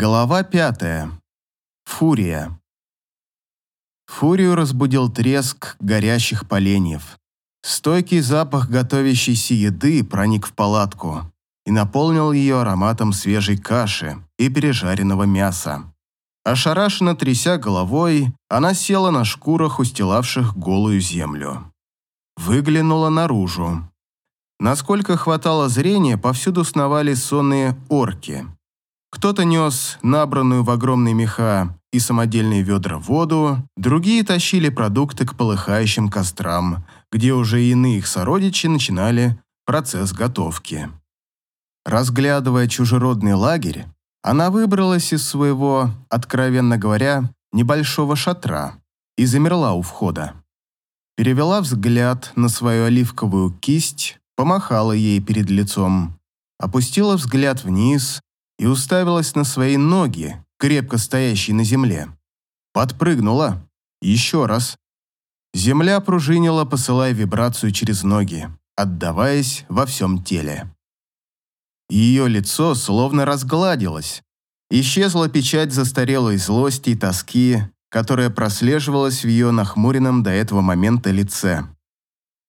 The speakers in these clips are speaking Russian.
Глава пятая. Фурия. Фурию разбудил треск горящих поленьев. Стойкий запах готовящейся еды проник в палатку и наполнил ее ароматом свежей каши и пережаренного мяса. Ошарашенно тряся головой, она села на шкурах, устилавших голую землю. Выглянула наружу. Насколько хватало зрения, повсюду сновали сонные орки – кто-то нес набранную в огромные меха и самодельные ведра воду, другие тащили продукты к полыхающим кострам, где уже иные их сородичи начинали процесс готовки. Разглядывая чужеродный лагерь, она выбралась из своего, откровенно говоря, небольшого шатра и замерла у входа. Перевела взгляд на свою оливковую кисть, помахала ей перед лицом, опустила взгляд вниз и уставилась на свои ноги, крепко стоящие на земле. Подпрыгнула. Еще раз. Земля пружинила, посылая вибрацию через ноги, отдаваясь во всем теле. Ее лицо словно разгладилось. Исчезла печать застарелой злости и тоски, которая прослеживалась в ее нахмуренном до этого момента лице.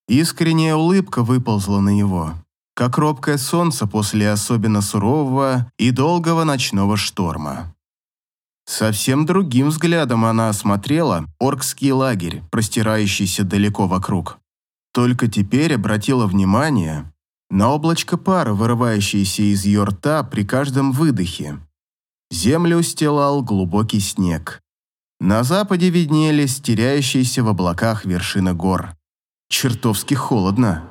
Искренняя улыбка выползла на него как робкое солнце после особенно сурового и долгого ночного шторма. Совсем другим взглядом она осмотрела оркский лагерь, простирающийся далеко вокруг. Только теперь обратила внимание на облачко пара, вырывающееся из ее рта при каждом выдохе. Землю устилал глубокий снег. На западе виднелись теряющиеся в облаках вершины гор. Чертовски холодно.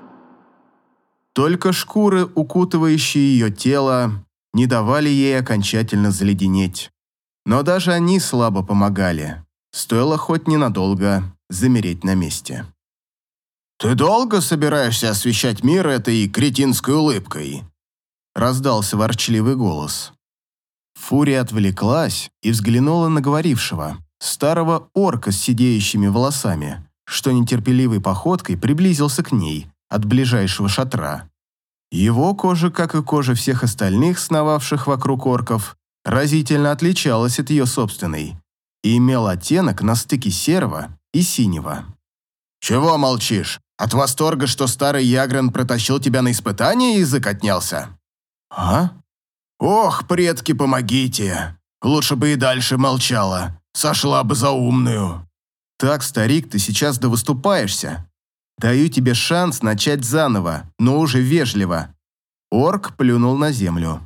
Только шкуры, укутывающие ее тело, не давали ей окончательно заледенеть. Но даже они слабо помогали. Стоило хоть ненадолго замереть на месте. «Ты долго собираешься освещать мир этой кретинской улыбкой?» Раздался ворчливый голос. Фурия отвлеклась и взглянула на говорившего, старого орка с сидеющими волосами, что нетерпеливой походкой приблизился к ней, от ближайшего шатра. Его кожа, как и кожа всех остальных, сновавших вокруг орков, разительно отличалась от ее собственной и имел оттенок на стыке серого и синего. «Чего молчишь? От восторга, что старый Ягрен протащил тебя на испытание, язык отнялся?» «А?» «Ох, предки, помогите! Лучше бы и дальше молчала, сошла бы за умную!» «Так, старик, ты сейчас довыступаешься. Даю тебе шанс начать заново, но уже вежливо». Орк плюнул на землю.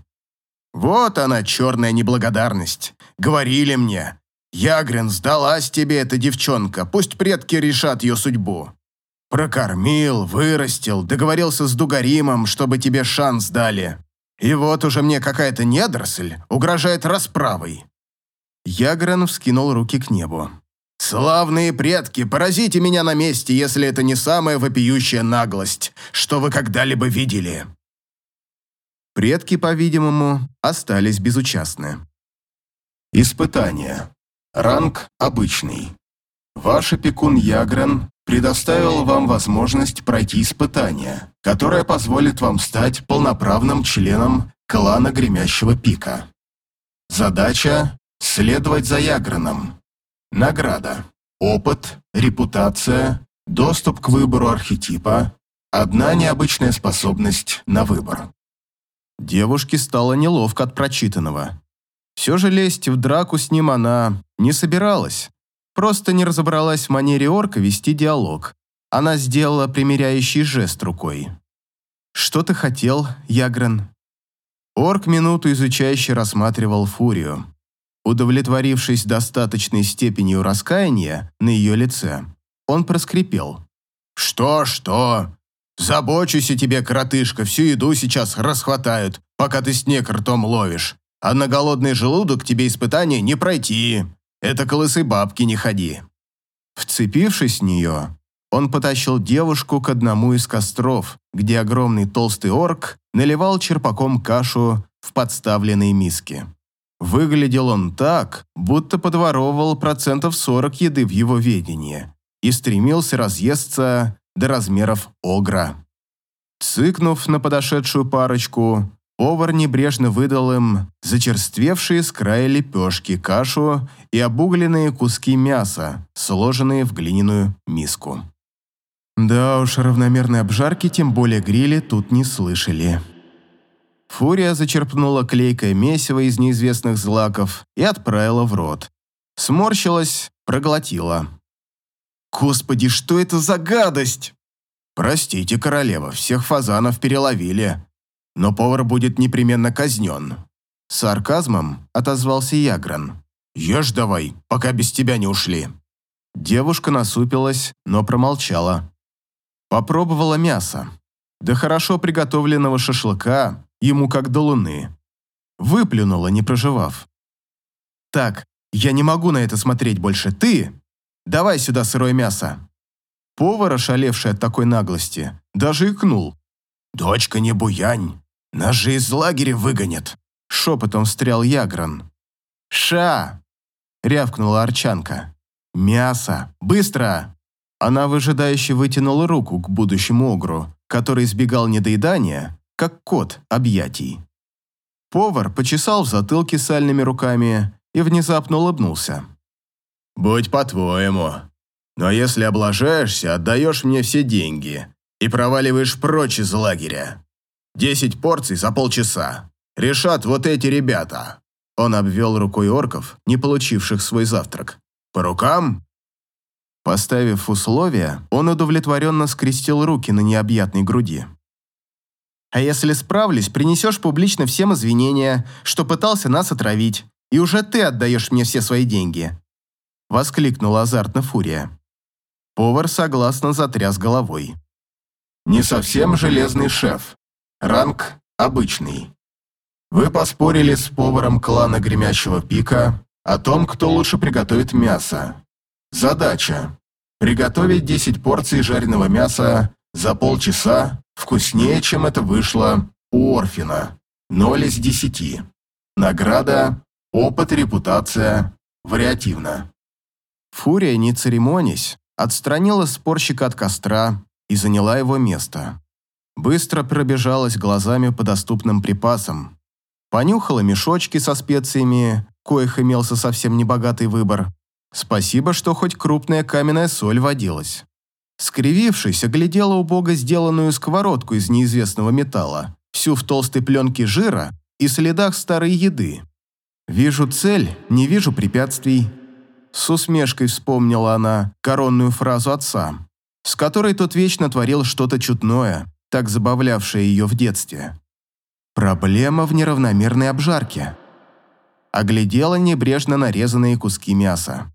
«Вот она, черная неблагодарность. Говорили мне. Ягрин, сдалась тебе эта девчонка, пусть предки решат ее судьбу. Прокормил, вырастил, договорился с Дугаримом, чтобы тебе шанс дали. И вот уже мне какая-то недоросль угрожает расправой». Ягрен вскинул руки к небу. «Славные предки, поразите меня на месте, если это не самая вопиющая наглость, что вы когда-либо видели». Предки, по-видимому, остались безучастны. Испытание. Ранг обычный. Ваш опекун Ягрен предоставил вам возможность пройти испытание, которое позволит вам стать полноправным членом клана Гремящего Пика. Задача – следовать за Ягреном, Награда. Опыт, репутация, доступ к выбору архетипа, одна необычная способность на выбор. Девушке стало неловко от прочитанного. Все же лезть в драку с ним она не собиралась. Просто не разобралась в манере орка вести диалог. Она сделала примиряющий жест рукой. «Что ты хотел, Ягрен?» Орк минуту изучающе рассматривал Фурию удовлетворившись достаточной степенью раскаяния на ее лице, он проскрипел. «Что, что? Забочусь о тебе, коротышка, всю еду сейчас расхватают, пока ты снег ртом ловишь. А на голодный желудок тебе испытания не пройти. Это колысы бабки не ходи». Вцепившись в нее, он потащил девушку к одному из костров, где огромный толстый орк наливал черпаком кашу в подставленные миски. Выглядел он так, будто подворовывал процентов 40 еды в его ведении и стремился разъесться до размеров огра. Цыкнув на подошедшую парочку, Повар небрежно выдал им зачерствевшие с края лепешки, кашу и обугленные куски мяса, сложенные в глиняную миску. Да уж, равномерной обжарки, тем более грили, тут не слышали. Фурия зачерпнула клейкое месиво из неизвестных злаков и отправила в рот. Сморщилась, проглотила. «Господи, что это за гадость?» «Простите, королева, всех фазанов переловили, но повар будет непременно казнен». С сарказмом отозвался Ягран. «Ешь давай, пока без тебя не ушли». Девушка насупилась, но промолчала. Попробовала мясо. До хорошо приготовленного шашлыка ему как до луны. Выплюнула, не проживав. «Так, я не могу на это смотреть больше. Ты? Давай сюда сырое мясо». Повар, ошалевший от такой наглости, даже икнул. «Дочка, не буянь, нас же из лагеря выгонят», — шепотом встрял Ягран. «Ша!» — рявкнула Арчанка. «Мясо! Быстро!» Она выжидающе вытянула руку к будущему огру, который избегал недоедания, как кот объятий. Повар почесал в затылке сальными руками и внезапно улыбнулся. «Будь по-твоему. Но если облажаешься, отдаешь мне все деньги и проваливаешь прочь из лагеря. Десять порций за полчаса. Решат вот эти ребята». Он обвел рукой орков, не получивших свой завтрак. «По рукам?» Поставив условия, он удовлетворенно скрестил руки на необъятной груди. А если справлюсь, принесешь публично всем извинения, что пытался нас отравить, и уже ты отдаешь мне все свои деньги!» Воскликнула азартно Фурия. Повар согласно затряс головой. «Не совсем железный шеф. Ранг обычный. Вы поспорили с поваром клана Гремящего Пика о том, кто лучше приготовит мясо. Задача – приготовить 10 порций жареного мяса за полчаса Вкуснее, чем это вышло у Орфина. Ноль из десяти. Награда, опыт, репутация, вариативно. Фурия, не церемонясь, отстранила спорщика от костра и заняла его место. Быстро пробежалась глазами по доступным припасам. Понюхала мешочки со специями, коих имелся совсем небогатый выбор. Спасибо, что хоть крупная каменная соль водилась. Скривившись, оглядела убого сделанную сковородку из неизвестного металла, всю в толстой пленке жира и следах старой еды. «Вижу цель, не вижу препятствий», с усмешкой вспомнила она коронную фразу отца, с которой тот вечно творил что-то чудное, так забавлявшее ее в детстве. Проблема в неравномерной обжарке. Оглядела небрежно нарезанные куски мяса.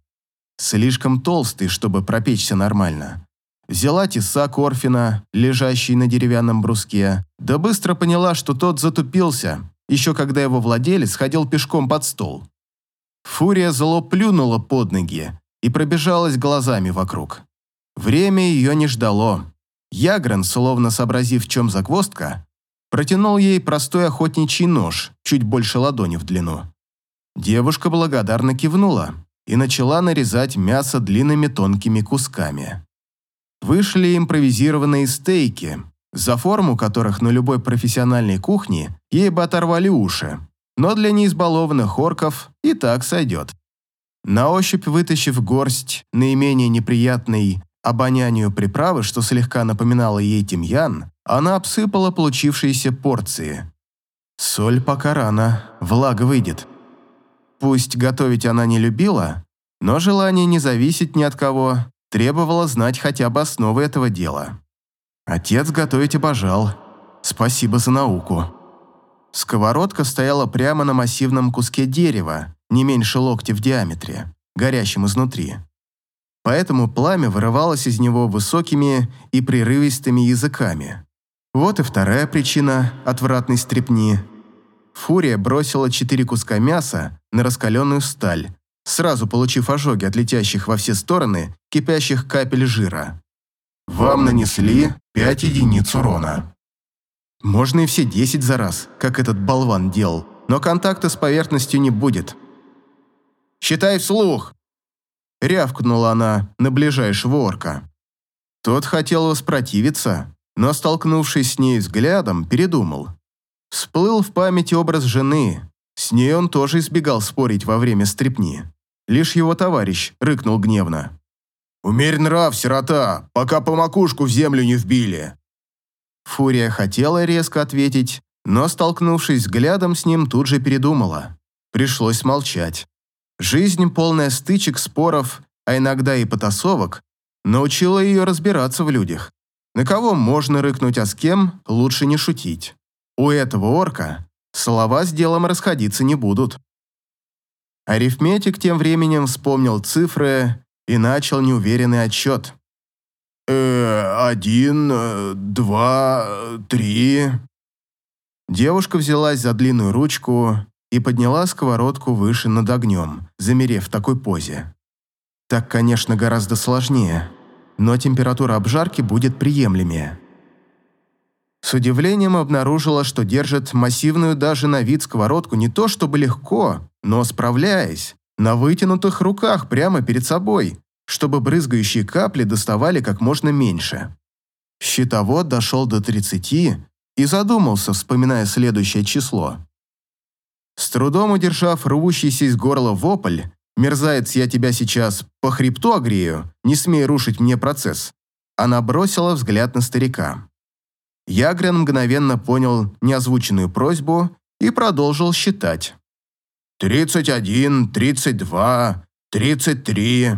Слишком толстый, чтобы пропечься нормально взяла тесак Орфина, лежащий на деревянном бруске, да быстро поняла, что тот затупился, еще когда его владелец ходил пешком под стол. Фурия зло плюнула под ноги и пробежалась глазами вокруг. Время ее не ждало. Ягрен, словно сообразив, в чем загвоздка, протянул ей простой охотничий нож, чуть больше ладони в длину. Девушка благодарно кивнула и начала нарезать мясо длинными тонкими кусками вышли импровизированные стейки, за форму которых на любой профессиональной кухне ей бы оторвали уши, но для неизбалованных орков и так сойдет. На ощупь вытащив горсть наименее неприятной обонянию приправы, что слегка напоминало ей тимьян, она обсыпала получившиеся порции. Соль пока рано, влага выйдет. Пусть готовить она не любила, но желание не зависеть ни от кого Требовало знать хотя бы основы этого дела. Отец готовить обожал. Спасибо за науку. Сковородка стояла прямо на массивном куске дерева, не меньше локтя в диаметре, горящем изнутри. Поэтому пламя вырывалось из него высокими и прерывистыми языками. Вот и вторая причина отвратной стрепни. Фурия бросила четыре куска мяса на раскаленную сталь, сразу получив ожоги от летящих во все стороны кипящих капель жира. Вам нанесли 5 единиц урона. Можно и все 10 за раз, как этот болван делал, но контакта с поверхностью не будет. «Считай вслух!» Рявкнула она на ближайшего орка. Тот хотел воспротивиться, но, столкнувшись с ней взглядом, передумал. Всплыл в памяти образ жены. С ней он тоже избегал спорить во время стрепни. Лишь его товарищ рыкнул гневно. «Умерь нрав, сирота, пока по макушку в землю не вбили!» Фурия хотела резко ответить, но, столкнувшись взглядом с ним, тут же передумала. Пришлось молчать. Жизнь, полная стычек, споров, а иногда и потасовок, научила ее разбираться в людях. На кого можно рыкнуть, а с кем лучше не шутить. У этого орка слова с делом расходиться не будут. Арифметик тем временем вспомнил цифры и начал неуверенный отчет. «Э, один, э, два, три...» Девушка взялась за длинную ручку и подняла сковородку выше над огнем, замерев в такой позе. Так, конечно, гораздо сложнее, но температура обжарки будет приемлемее. С удивлением обнаружила, что держит массивную даже на вид сковородку не то чтобы легко, но справляясь, на вытянутых руках прямо перед собой, чтобы брызгающие капли доставали как можно меньше. Щитовод дошел до 30 и задумался, вспоминая следующее число. С трудом удержав рвущийся из горла вопль, «Мерзавец, я тебя сейчас по хребту огрею, не смей рушить мне процесс», она бросила взгляд на старика. Ягрен мгновенно понял неозвученную просьбу и продолжил считать. «Тридцать один, тридцать два, тридцать три».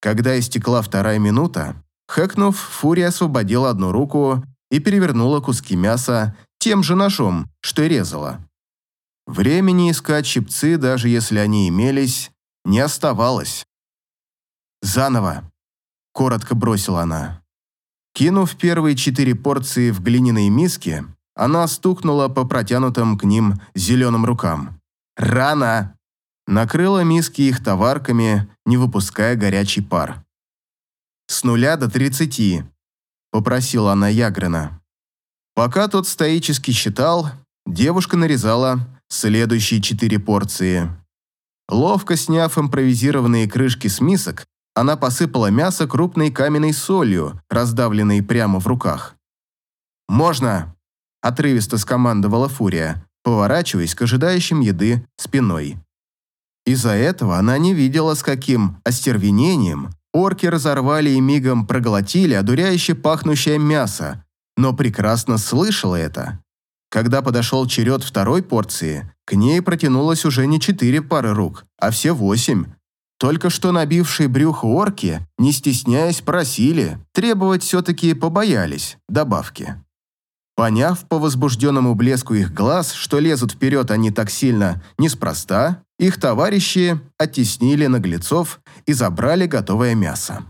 Когда истекла вторая минута, хэкнув, Фурия освободила одну руку и перевернула куски мяса тем же ножом, что и резала. Времени искать щипцы, даже если они имелись, не оставалось. «Заново», — коротко бросила она. Кинув первые четыре порции в глиняные миски, она стукнула по протянутым к ним зеленым рукам. «Рано!» Накрыла миски их товарками, не выпуская горячий пар. «С нуля до тридцати», попросила она Ягрена. Пока тот стоически считал, девушка нарезала следующие четыре порции. Ловко сняв импровизированные крышки с мисок, она посыпала мясо крупной каменной солью, раздавленной прямо в руках. «Можно!» – отрывисто скомандовала Фурия, поворачиваясь к ожидающим еды спиной. Из-за этого она не видела, с каким остервенением Орки разорвали и мигом проглотили одуряюще пахнущее мясо, но прекрасно слышала это. Когда подошел черед второй порции, к ней протянулось уже не четыре пары рук, а все восемь. Только что набившие брюхо орки, не стесняясь, просили, требовать все-таки побоялись добавки. Поняв по возбужденному блеску их глаз, что лезут вперед они так сильно неспроста, их товарищи оттеснили наглецов и забрали готовое мясо.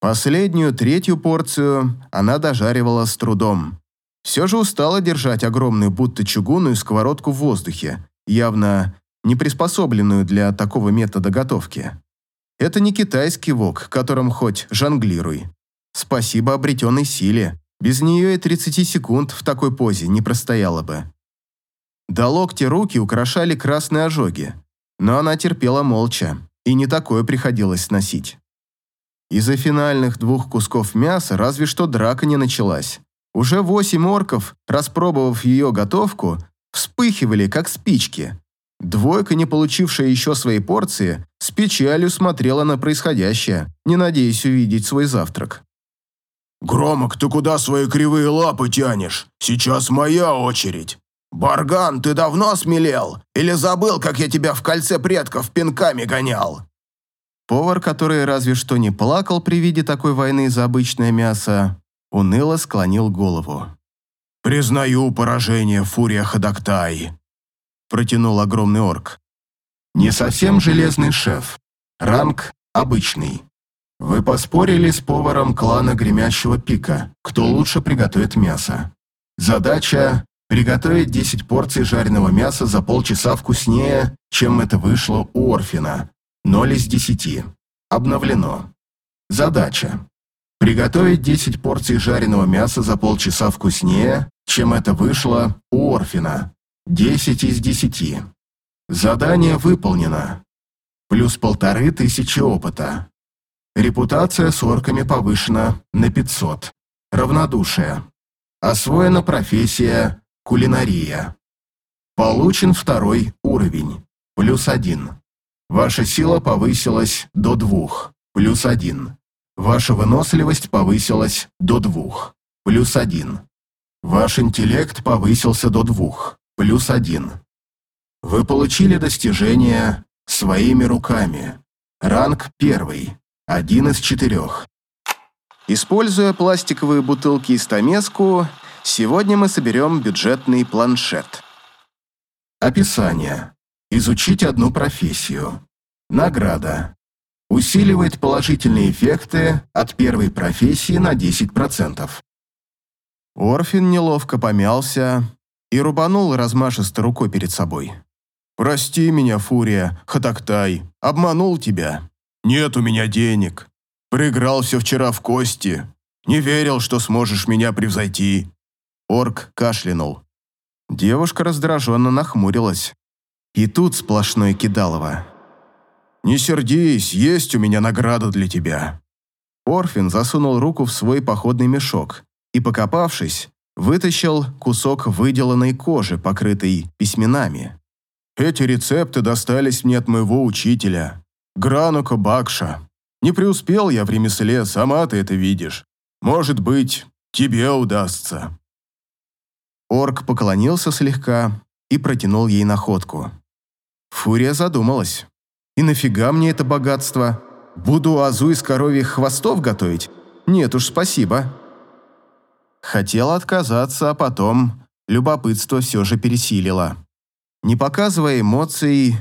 Последнюю, третью порцию она дожаривала с трудом. Все же устала держать огромную, будто чугунную сковородку в воздухе, явно не приспособленную для такого метода готовки. Это не китайский вок, которым хоть жонглируй. Спасибо обретенной силе. Без нее и 30 секунд в такой позе не простояла бы. До локти руки украшали красные ожоги, но она терпела молча, и не такое приходилось носить. Из-за финальных двух кусков мяса разве что драка не началась. Уже восемь орков, распробовав ее готовку, вспыхивали, как спички. Двойка, не получившая еще своей порции, с печалью смотрела на происходящее, не надеясь увидеть свой завтрак. «Громок, ты куда свои кривые лапы тянешь? Сейчас моя очередь!» «Барган, ты давно смелел? Или забыл, как я тебя в кольце предков пинками гонял?» Повар, который разве что не плакал при виде такой войны за обычное мясо, уныло склонил голову. «Признаю поражение, Фурия Ходоктай», – протянул огромный орк. «Не совсем железный шеф. Ранг обычный. Вы поспорили с поваром клана Гремящего Пика, кто лучше приготовит мясо. Задача Приготовить 10 порций жареного мяса за полчаса вкуснее, чем это вышло у Орфина. 0 из 10. Обновлено. Задача. Приготовить 10 порций жареного мяса за полчаса вкуснее, чем это вышло у Орфина. 10 из 10. Задание выполнено. Плюс полторы тысячи опыта. Репутация с орками повышена на 500. Равнодушие. Освоена профессия Кулинария. Получен второй уровень. Плюс один. Ваша сила повысилась до двух. Плюс один. Ваша выносливость повысилась до двух. Плюс один. Ваш интеллект повысился до двух. Плюс один. Вы получили достижение своими руками. Ранг первый. Один из четырех. Используя пластиковые бутылки и стамеску, сегодня мы соберем бюджетный планшет. Описание. Изучить одну профессию. Награда. Усиливает положительные эффекты от первой профессии на 10%. Орфин неловко помялся и рубанул размашисто рукой перед собой. «Прости меня, Фурия, Хатактай, обманул тебя. Нет у меня денег. Проигрался вчера в кости. Не верил, что сможешь меня превзойти». Орк кашлянул. Девушка раздраженно нахмурилась. И тут сплошное кидалово. «Не сердись, есть у меня награда для тебя». Орфин засунул руку в свой походный мешок и, покопавшись, вытащил кусок выделанной кожи, покрытой письменами. «Эти рецепты достались мне от моего учителя, Гранука Бакша. Не преуспел я в ремесле, сама ты это видишь. Может быть, тебе удастся». Орк поклонился слегка и протянул ей находку. Фурия задумалась. «И нафига мне это богатство? Буду азу из коровьих хвостов готовить? Нет уж, спасибо». Хотела отказаться, а потом любопытство все же пересилило. Не показывая эмоций,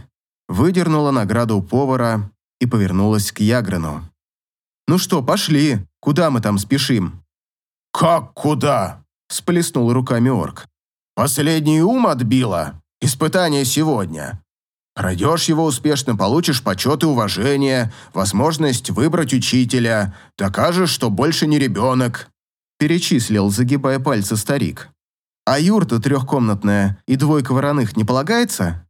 выдернула награду у повара и повернулась к Яграну. «Ну что, пошли. Куда мы там спешим?» «Как куда?» – сплеснул руками орк. «Последний ум отбила. Испытание сегодня. Пройдешь его успешно, получишь почет и уважение, возможность выбрать учителя, докажешь, что больше не ребенок», – перечислил, загибая пальцы старик. «А юрта трехкомнатная и двойка вороных не полагается?»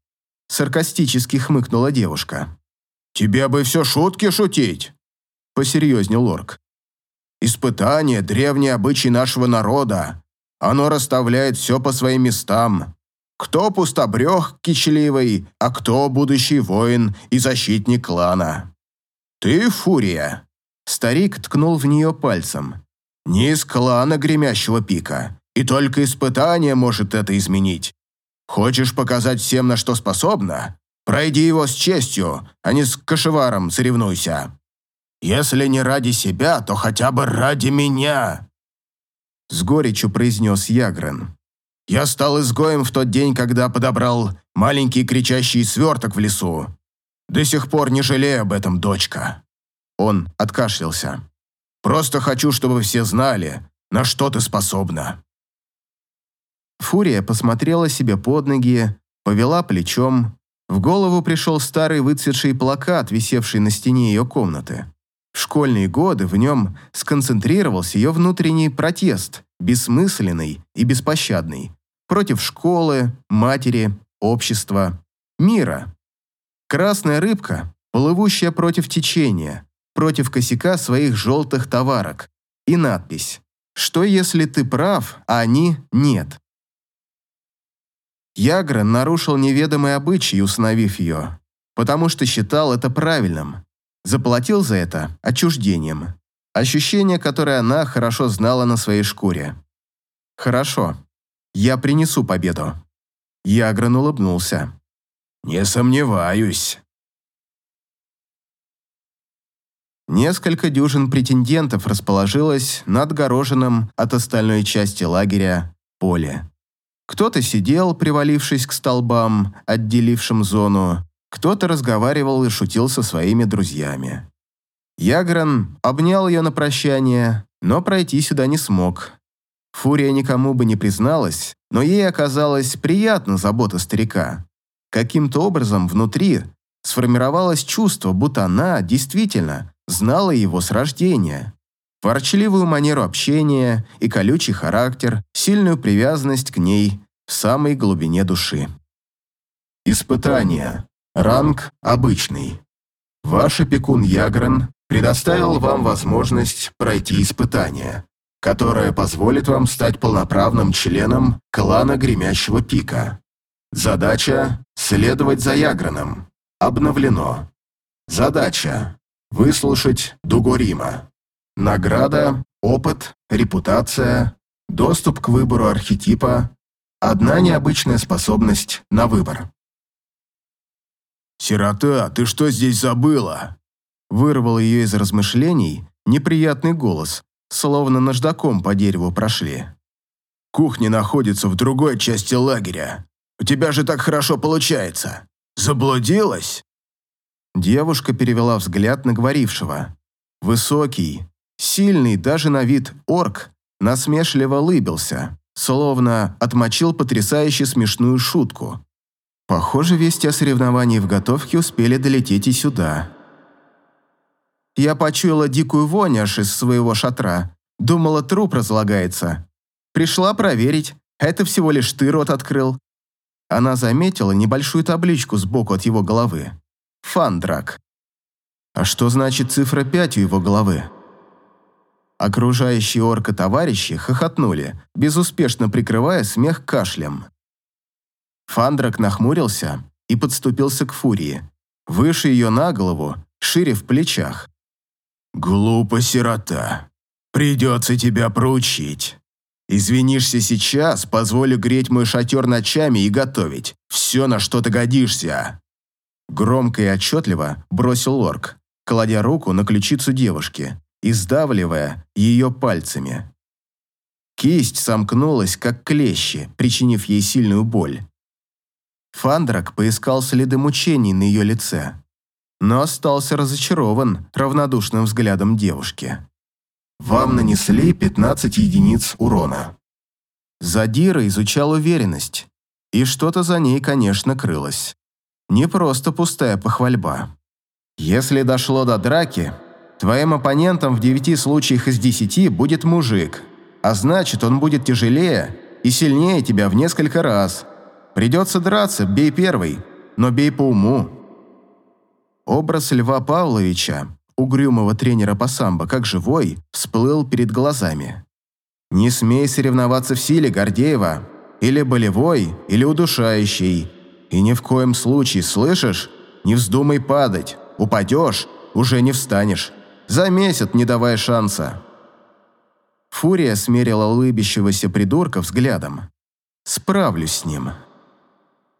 Саркастически хмыкнула девушка. «Тебе бы все шутки шутить!» Посерьезнел Лорк. «Испытание – древний обычай нашего народа. Оно расставляет все по своим местам. Кто пустобрех кичливый, а кто будущий воин и защитник клана. Ты фурия!» Старик ткнул в нее пальцем. «Не из клана гремящего пика, и только испытание может это изменить. Хочешь показать всем, на что способна? Пройди его с честью, а не с кошеваром соревнуйся. Если не ради себя, то хотя бы ради меня!» С горечью произнес Ягрен. «Я стал изгоем в тот день, когда подобрал маленький кричащий сверток в лесу. До сих пор не жалею об этом, дочка». Он откашлялся. «Просто хочу, чтобы все знали, на что ты способна». Фурия посмотрела себе под ноги, повела плечом. В голову пришел старый выцветший плакат, висевший на стене ее комнаты. В школьные годы в нем сконцентрировался ее внутренний протест, бессмысленный и беспощадный, против школы, матери, общества, мира. Красная рыбка, плывущая против течения, против косяка своих желтых товарок. И надпись «Что если ты прав, а они нет?» Ягра нарушил неведомый обычай, установив ее, потому что считал это правильным. Заплатил за это отчуждением. Ощущение, которое она хорошо знала на своей шкуре. «Хорошо. Я принесу победу». Ягран улыбнулся. «Не сомневаюсь». Несколько дюжин претендентов расположилось над огороженном от остальной части лагеря поле. Кто-то сидел, привалившись к столбам, отделившим зону, кто-то разговаривал и шутил со своими друзьями. Ягран обнял ее на прощание, но пройти сюда не смог. Фурия никому бы не призналась, но ей оказалась приятна забота старика. Каким-то образом внутри сформировалось чувство, будто она действительно знала его с рождения. Ворчливую манеру общения и колючий характер, сильную привязанность к ней в самой глубине души. Испытание. Ранг обычный. Ваш опекун Ягран предоставил вам возможность пройти испытание. которое позволит вам стать полноправным членом клана Гремящего Пика. Задача – следовать за Яграном. Обновлено. Задача – выслушать Дугорима. Награда, опыт, репутация, доступ к выбору архетипа, одна необычная способность на выбор. «Сирота, ты что здесь забыла?» Вырвал ее из размышлений неприятный голос, словно наждаком по дереву прошли. «Кухня находится в другой части лагеря. У тебя же так хорошо получается. Заблудилась?» Девушка перевела взгляд на говорившего. Высокий, сильный даже на вид орк насмешливо лыбился, словно отмочил потрясающе смешную шутку. Похоже, вести о соревновании в готовке успели долететь и сюда. Я почуяла дикую вонь аж из своего шатра. Думала, труп разлагается. Пришла проверить. Это всего лишь ты рот открыл. Она заметила небольшую табличку сбоку от его головы. Фандрак. А что значит цифра 5 у его головы? Окружающие орка товарищи хохотнули, безуспешно прикрывая смех кашлем. Фандрак нахмурился и подступился к Фурии. Выше ее на голову, шире в плечах. «Глупо, сирота. Придется тебя проучить. Извинишься сейчас, позволю греть мой шатер ночами и готовить. Все, на что ты годишься». Громко и отчетливо бросил орк, кладя руку на ключицу девушки и сдавливая ее пальцами. Кисть сомкнулась, как клещи, причинив ей сильную боль. Фандрак поискал следы мучений на ее лице но остался разочарован равнодушным взглядом девушки. «Вам нанесли 15 единиц урона». Задира изучал уверенность, и что-то за ней, конечно, крылось. Не просто пустая похвальба. Если дошло до драки, твоим оппонентом в девяти случаях из десяти будет мужик, а значит, он будет тяжелее и сильнее тебя в несколько раз. Придется драться, бей первый, но бей по уму. Образ Льва Павловича, угрюмого тренера по самбо, как живой, всплыл перед глазами. «Не смей соревноваться в силе, Гордеева. Или болевой, или удушающий. И ни в коем случае, слышишь? Не вздумай падать. Упадешь, уже не встанешь. За месяц не давая шанса». Фурия смерила улыбящегося придурка взглядом. «Справлюсь с ним».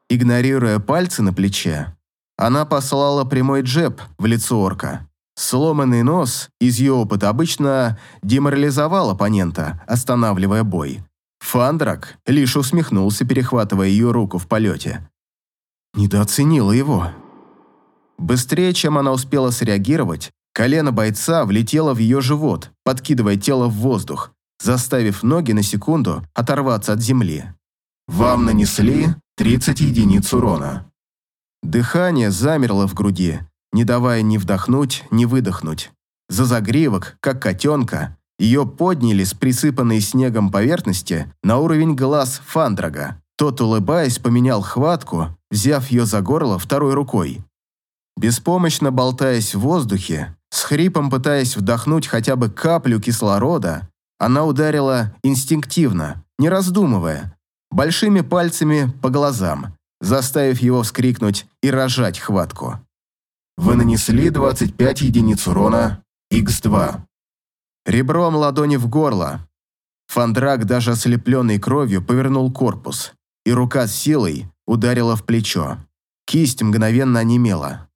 Игнорируя пальцы на плече, она послала прямой джеб в лицо орка. Сломанный нос из ее опыта обычно деморализовал оппонента, останавливая бой. Фандрак лишь усмехнулся, перехватывая ее руку в полете. Недооценила его. Быстрее, чем она успела среагировать, колено бойца влетело в ее живот, подкидывая тело в воздух, заставив ноги на секунду оторваться от земли. «Вам нанесли 30 единиц урона». Дыхание замерло в груди, не давая ни вдохнуть, ни выдохнуть. За загривок, как котенка, ее подняли с присыпанной снегом поверхности на уровень глаз Фандрага. Тот, улыбаясь, поменял хватку, взяв ее за горло второй рукой. Беспомощно болтаясь в воздухе, с хрипом пытаясь вдохнуть хотя бы каплю кислорода, она ударила инстинктивно, не раздумывая, большими пальцами по глазам, заставив его вскрикнуть и рожать хватку. Вы нанесли 25 единиц урона, Х2. Ребром ладони в горло. Фандрак, даже ослепленный кровью, повернул корпус, и рука с силой ударила в плечо. Кисть мгновенно онемела.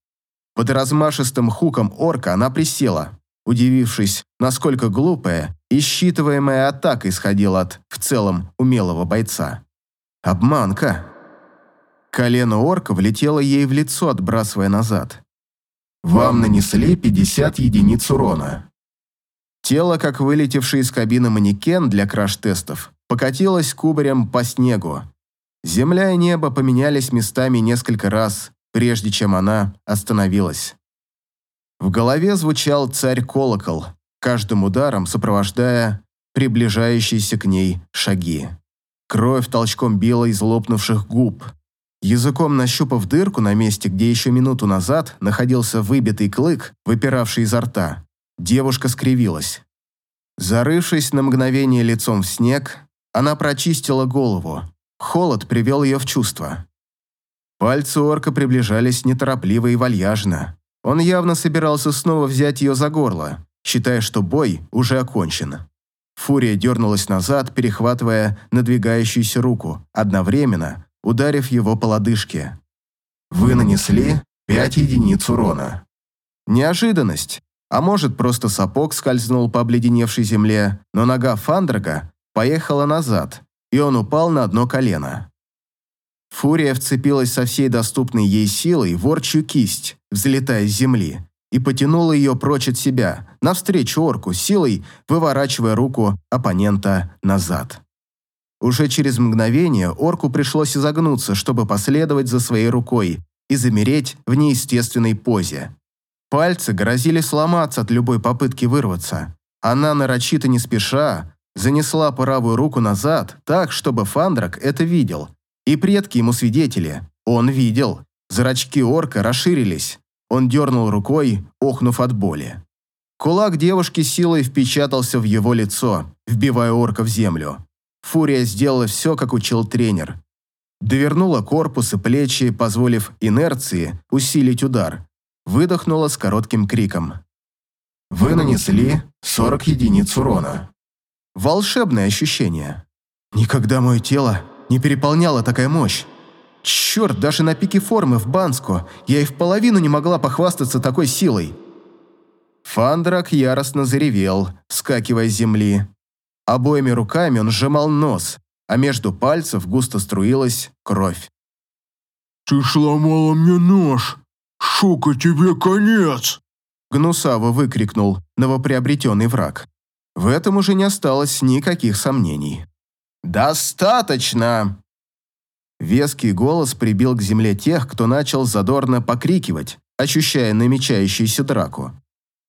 Под размашистым хуком орка она присела, удивившись, насколько глупая и считываемая атака исходила от, в целом, умелого бойца. Обманка. Колено орка влетело ей в лицо, отбрасывая назад. «Вам нанесли 50 единиц урона». Тело, как вылетевший из кабины манекен для краш-тестов, покатилось кубарем по снегу. Земля и небо поменялись местами несколько раз, прежде чем она остановилась. В голове звучал царь-колокол, каждым ударом сопровождая приближающиеся к ней шаги. Кровь толчком била из лопнувших губ. Языком нащупав дырку на месте, где еще минуту назад находился выбитый клык, выпиравший изо рта, девушка скривилась. Зарывшись на мгновение лицом в снег, она прочистила голову. Холод привел ее в чувство. Пальцы орка приближались неторопливо и вальяжно. Он явно собирался снова взять ее за горло, считая, что бой уже окончен. Фурия дернулась назад, перехватывая надвигающуюся руку, одновременно ударив его по лодыжке. Вы нанесли 5 единиц урона. Неожиданность. А может, просто сапог скользнул по обледеневшей земле, но нога Фандрага поехала назад, и он упал на одно колено. Фурия вцепилась со всей доступной ей силой в орчью кисть, взлетая с земли, и потянула ее прочь от себя, навстречу орку, силой выворачивая руку оппонента назад. Уже через мгновение орку пришлось изогнуться, чтобы последовать за своей рукой и замереть в неестественной позе. Пальцы грозили сломаться от любой попытки вырваться. Она нарочито не спеша занесла правую руку назад так, чтобы Фандрак это видел. И предки ему свидетели. Он видел. Зрачки орка расширились. Он дернул рукой, охнув от боли. Кулак девушки силой впечатался в его лицо, вбивая орка в землю. Фурия сделала все, как учил тренер. Довернула корпус и плечи, позволив инерции усилить удар выдохнула с коротким криком. Вы нанесли 40 единиц урона. Волшебное ощущение. Никогда мое тело не переполняла такая мощь. Черт, даже на пике формы в Банску я и в половину не могла похвастаться такой силой. Фандрак яростно заревел, скакивая с земли. Обоими руками он сжимал нос, а между пальцев густо струилась кровь. «Ты сломала мне нож!» «Шука, тебе конец!» Гнусаво выкрикнул новоприобретенный враг. В этом уже не осталось никаких сомнений. «Достаточно!» Веский голос прибил к земле тех, кто начал задорно покрикивать, ощущая намечающуюся драку.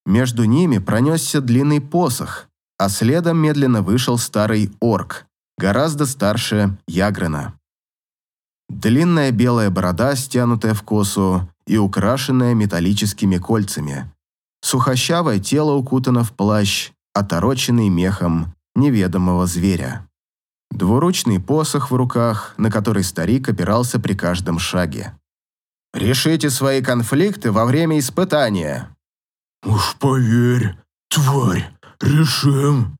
Между ними пронесся длинный посох, а следом медленно вышел старый орк, гораздо старше Ягрена. Длинная белая борода, стянутая в косу, и украшенная металлическими кольцами. Сухощавое тело укутано в плащ, отороченный мехом неведомого зверя. Двуручный посох в руках, на который старик опирался при каждом шаге. «Решите свои конфликты во время испытания». «Уж поверь, тварь, решим».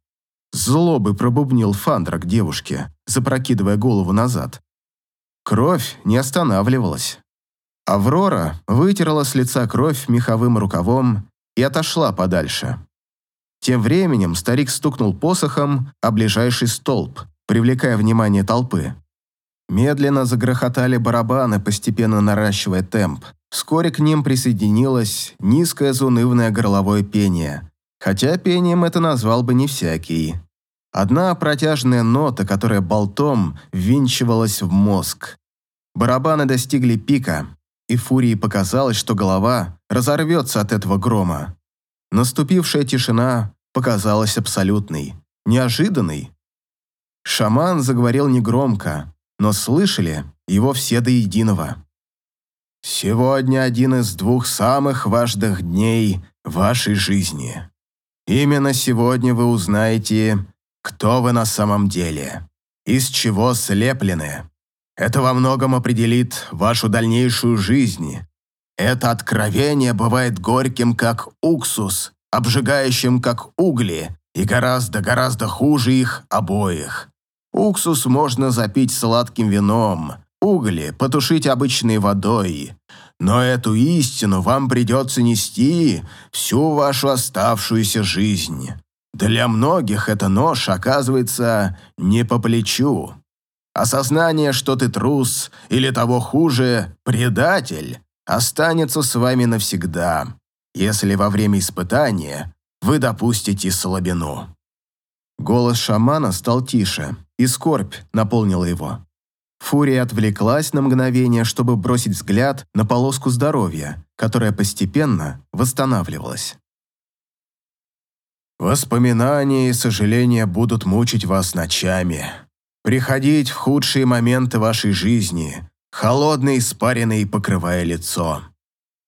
Злобы пробубнил Фандрак девушке, запрокидывая голову назад. Кровь не останавливалась. Аврора вытерла с лица кровь меховым рукавом и отошла подальше. Тем временем старик стукнул посохом о ближайший столб, привлекая внимание толпы. Медленно загрохотали барабаны, постепенно наращивая темп. Вскоре к ним присоединилось низкое заунывное горловое пение, хотя пением это назвал бы не всякий. Одна протяжная нота, которая болтом ввинчивалась в мозг. Барабаны достигли пика, и Фурии показалось, что голова разорвется от этого грома. Наступившая тишина показалась абсолютной, неожиданной. Шаман заговорил негромко, но слышали его все до единого. «Сегодня один из двух самых важных дней вашей жизни. Именно сегодня вы узнаете, кто вы на самом деле, из чего слеплены. Это во многом определит вашу дальнейшую жизнь. Это откровение бывает горьким, как уксус, обжигающим, как угли, и гораздо-гораздо хуже их обоих. Уксус можно запить сладким вином, угли потушить обычной водой. Но эту истину вам придется нести всю вашу оставшуюся жизнь. Для многих эта нож оказывается не по плечу. Осознание, что ты трус, или того хуже, предатель, останется с вами навсегда, если во время испытания вы допустите слабину». Голос шамана стал тише, и скорбь наполнила его. Фурия отвлеклась на мгновение, чтобы бросить взгляд на полоску здоровья, которая постепенно восстанавливалась. «Воспоминания и сожаления будут мучить вас ночами», приходить в худшие моменты вашей жизни, холодный, испаренный, покрывая лицо.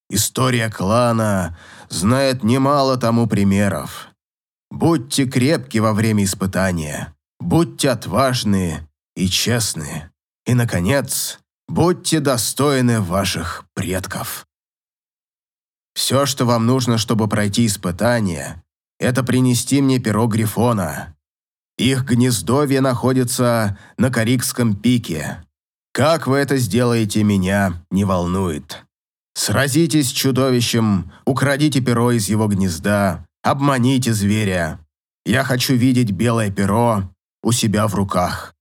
История клана знает немало тому примеров. Будьте крепки во время испытания, будьте отважны и честны. И, наконец, будьте достойны ваших предков. Все, что вам нужно, чтобы пройти испытание, это принести мне перо Грифона. Их гнездовье находится на Карикском пике. Как вы это сделаете, меня не волнует. Сразитесь с чудовищем, украдите перо из его гнезда, обманите зверя. Я хочу видеть белое перо у себя в руках.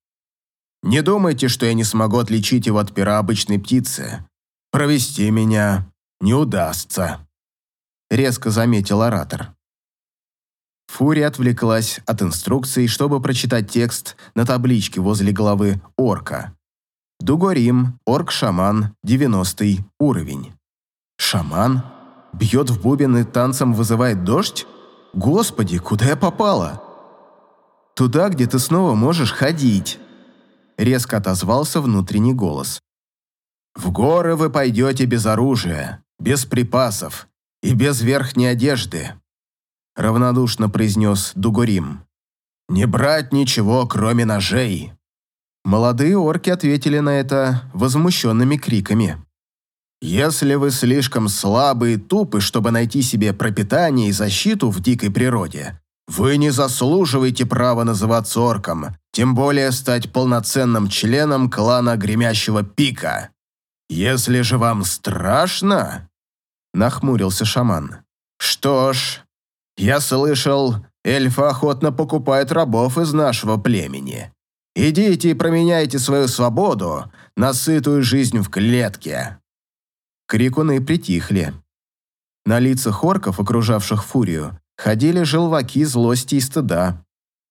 Не думайте, что я не смогу отличить его от пера обычной птицы. Провести меня не удастся», — резко заметил оратор. Фурия отвлеклась от инструкций, чтобы прочитать текст на табличке возле головы орка. Дугорим, орк-шаман, 90 уровень. Шаман? Бьет в бубен и танцем вызывает дождь? Господи, куда я попала? Туда, где ты снова можешь ходить. Резко отозвался внутренний голос. В горы вы пойдете без оружия, без припасов и без верхней одежды равнодушно произнес Дугорим. «Не брать ничего, кроме ножей!» Молодые орки ответили на это возмущенными криками. «Если вы слишком слабы и тупы, чтобы найти себе пропитание и защиту в дикой природе, вы не заслуживаете права называться орком, тем более стать полноценным членом клана Гремящего Пика. Если же вам страшно...» Нахмурился шаман. «Что ж, я слышал, эльфы охотно покупают рабов из нашего племени. Идите и променяйте свою свободу на сытую жизнь в клетке». Крикуны притихли. На лицах орков, окружавших фурию, ходили желваки злости и стыда.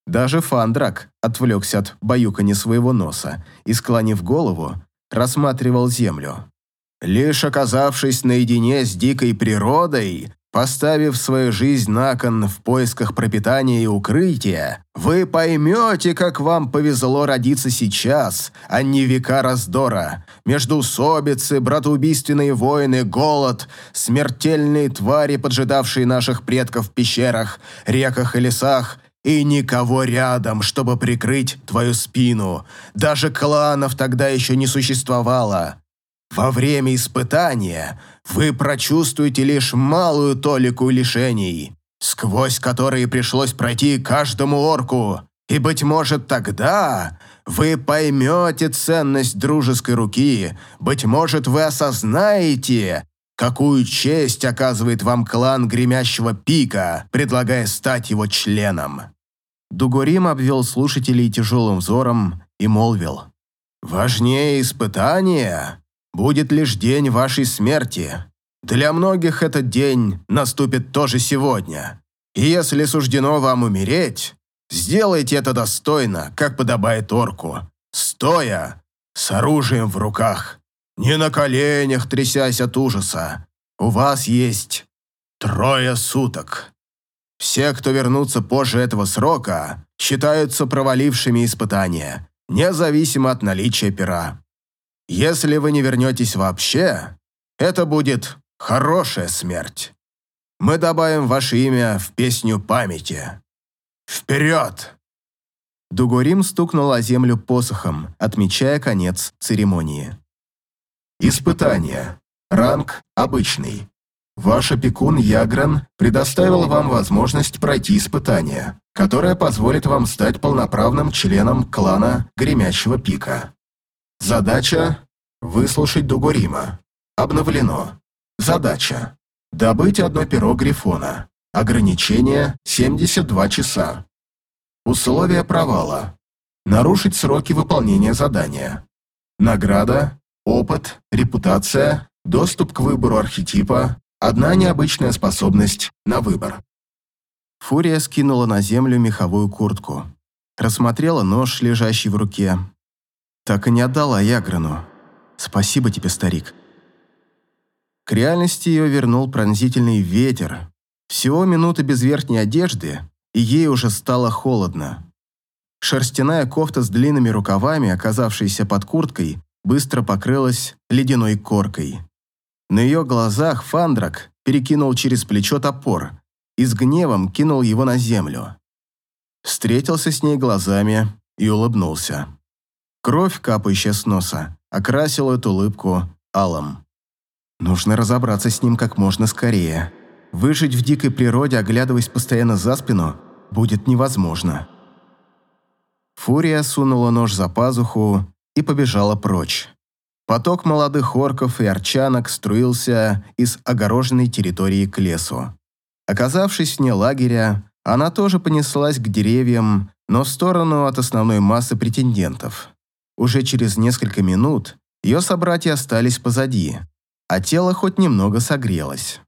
Даже Фандрак отвлекся от баюкани своего носа и, склонив голову, рассматривал землю. Лишь оказавшись наедине с дикой природой, Поставив свою жизнь на кон в поисках пропитания и укрытия, вы поймете, как вам повезло родиться сейчас, а не века раздора. Междуусобицы, братоубийственные войны, голод, смертельные твари, поджидавшие наших предков в пещерах, реках и лесах, и никого рядом, чтобы прикрыть твою спину. Даже кланов тогда еще не существовало. Во время испытания вы прочувствуете лишь малую толику лишений, сквозь которые пришлось пройти каждому орку, и, быть может, тогда вы поймете ценность дружеской руки, быть может, вы осознаете, какую честь оказывает вам клан Гремящего Пика, предлагая стать его членом». Дугурим обвел слушателей тяжелым взором и молвил. «Важнее испытания будет лишь день вашей смерти. Для многих этот день наступит тоже сегодня. И если суждено вам умереть, сделайте это достойно, как подобает орку, стоя, с оружием в руках, не на коленях трясясь от ужаса. У вас есть трое суток. Все, кто вернутся позже этого срока, считаются провалившими испытания, независимо от наличия пера. Если вы не вернетесь вообще, это будет хорошая смерть. Мы добавим ваше имя в песню памяти. Вперед!» Дугурим стукнул о землю посохом, отмечая конец церемонии. Испытание. Ранг обычный. Ваш опекун Ягран предоставил вам возможность пройти испытание, которое позволит вам стать полноправным членом клана Гремящего Пика. Задача – выслушать Дугурима. Обновлено. Задача – добыть одно перо Грифона. Ограничение – 72 часа. Условия провала. Нарушить сроки выполнения задания. Награда, опыт, репутация, доступ к выбору архетипа, одна необычная способность на выбор. Фурия скинула на землю меховую куртку. Рассмотрела нож, лежащий в руке, так и не отдала Яграну. Спасибо тебе, старик. К реальности ее вернул пронзительный ветер. Всего минуты без верхней одежды, и ей уже стало холодно. Шерстяная кофта с длинными рукавами, оказавшаяся под курткой, быстро покрылась ледяной коркой. На ее глазах Фандрак перекинул через плечо топор, и с гневом кинул его на землю. Встретился с ней глазами и улыбнулся. Кровь, капающая с носа, окрасила эту улыбку алым. Нужно разобраться с ним как можно скорее. Выжить в дикой природе, оглядываясь постоянно за спину, будет невозможно. Фурия сунула нож за пазуху и побежала прочь. Поток молодых орков и арчанок струился из огороженной территории к лесу. Оказавшись вне лагеря, она тоже понеслась к деревьям, но в сторону от основной массы претендентов. Уже через несколько минут ее собратья остались позади, а тело хоть немного согрелось.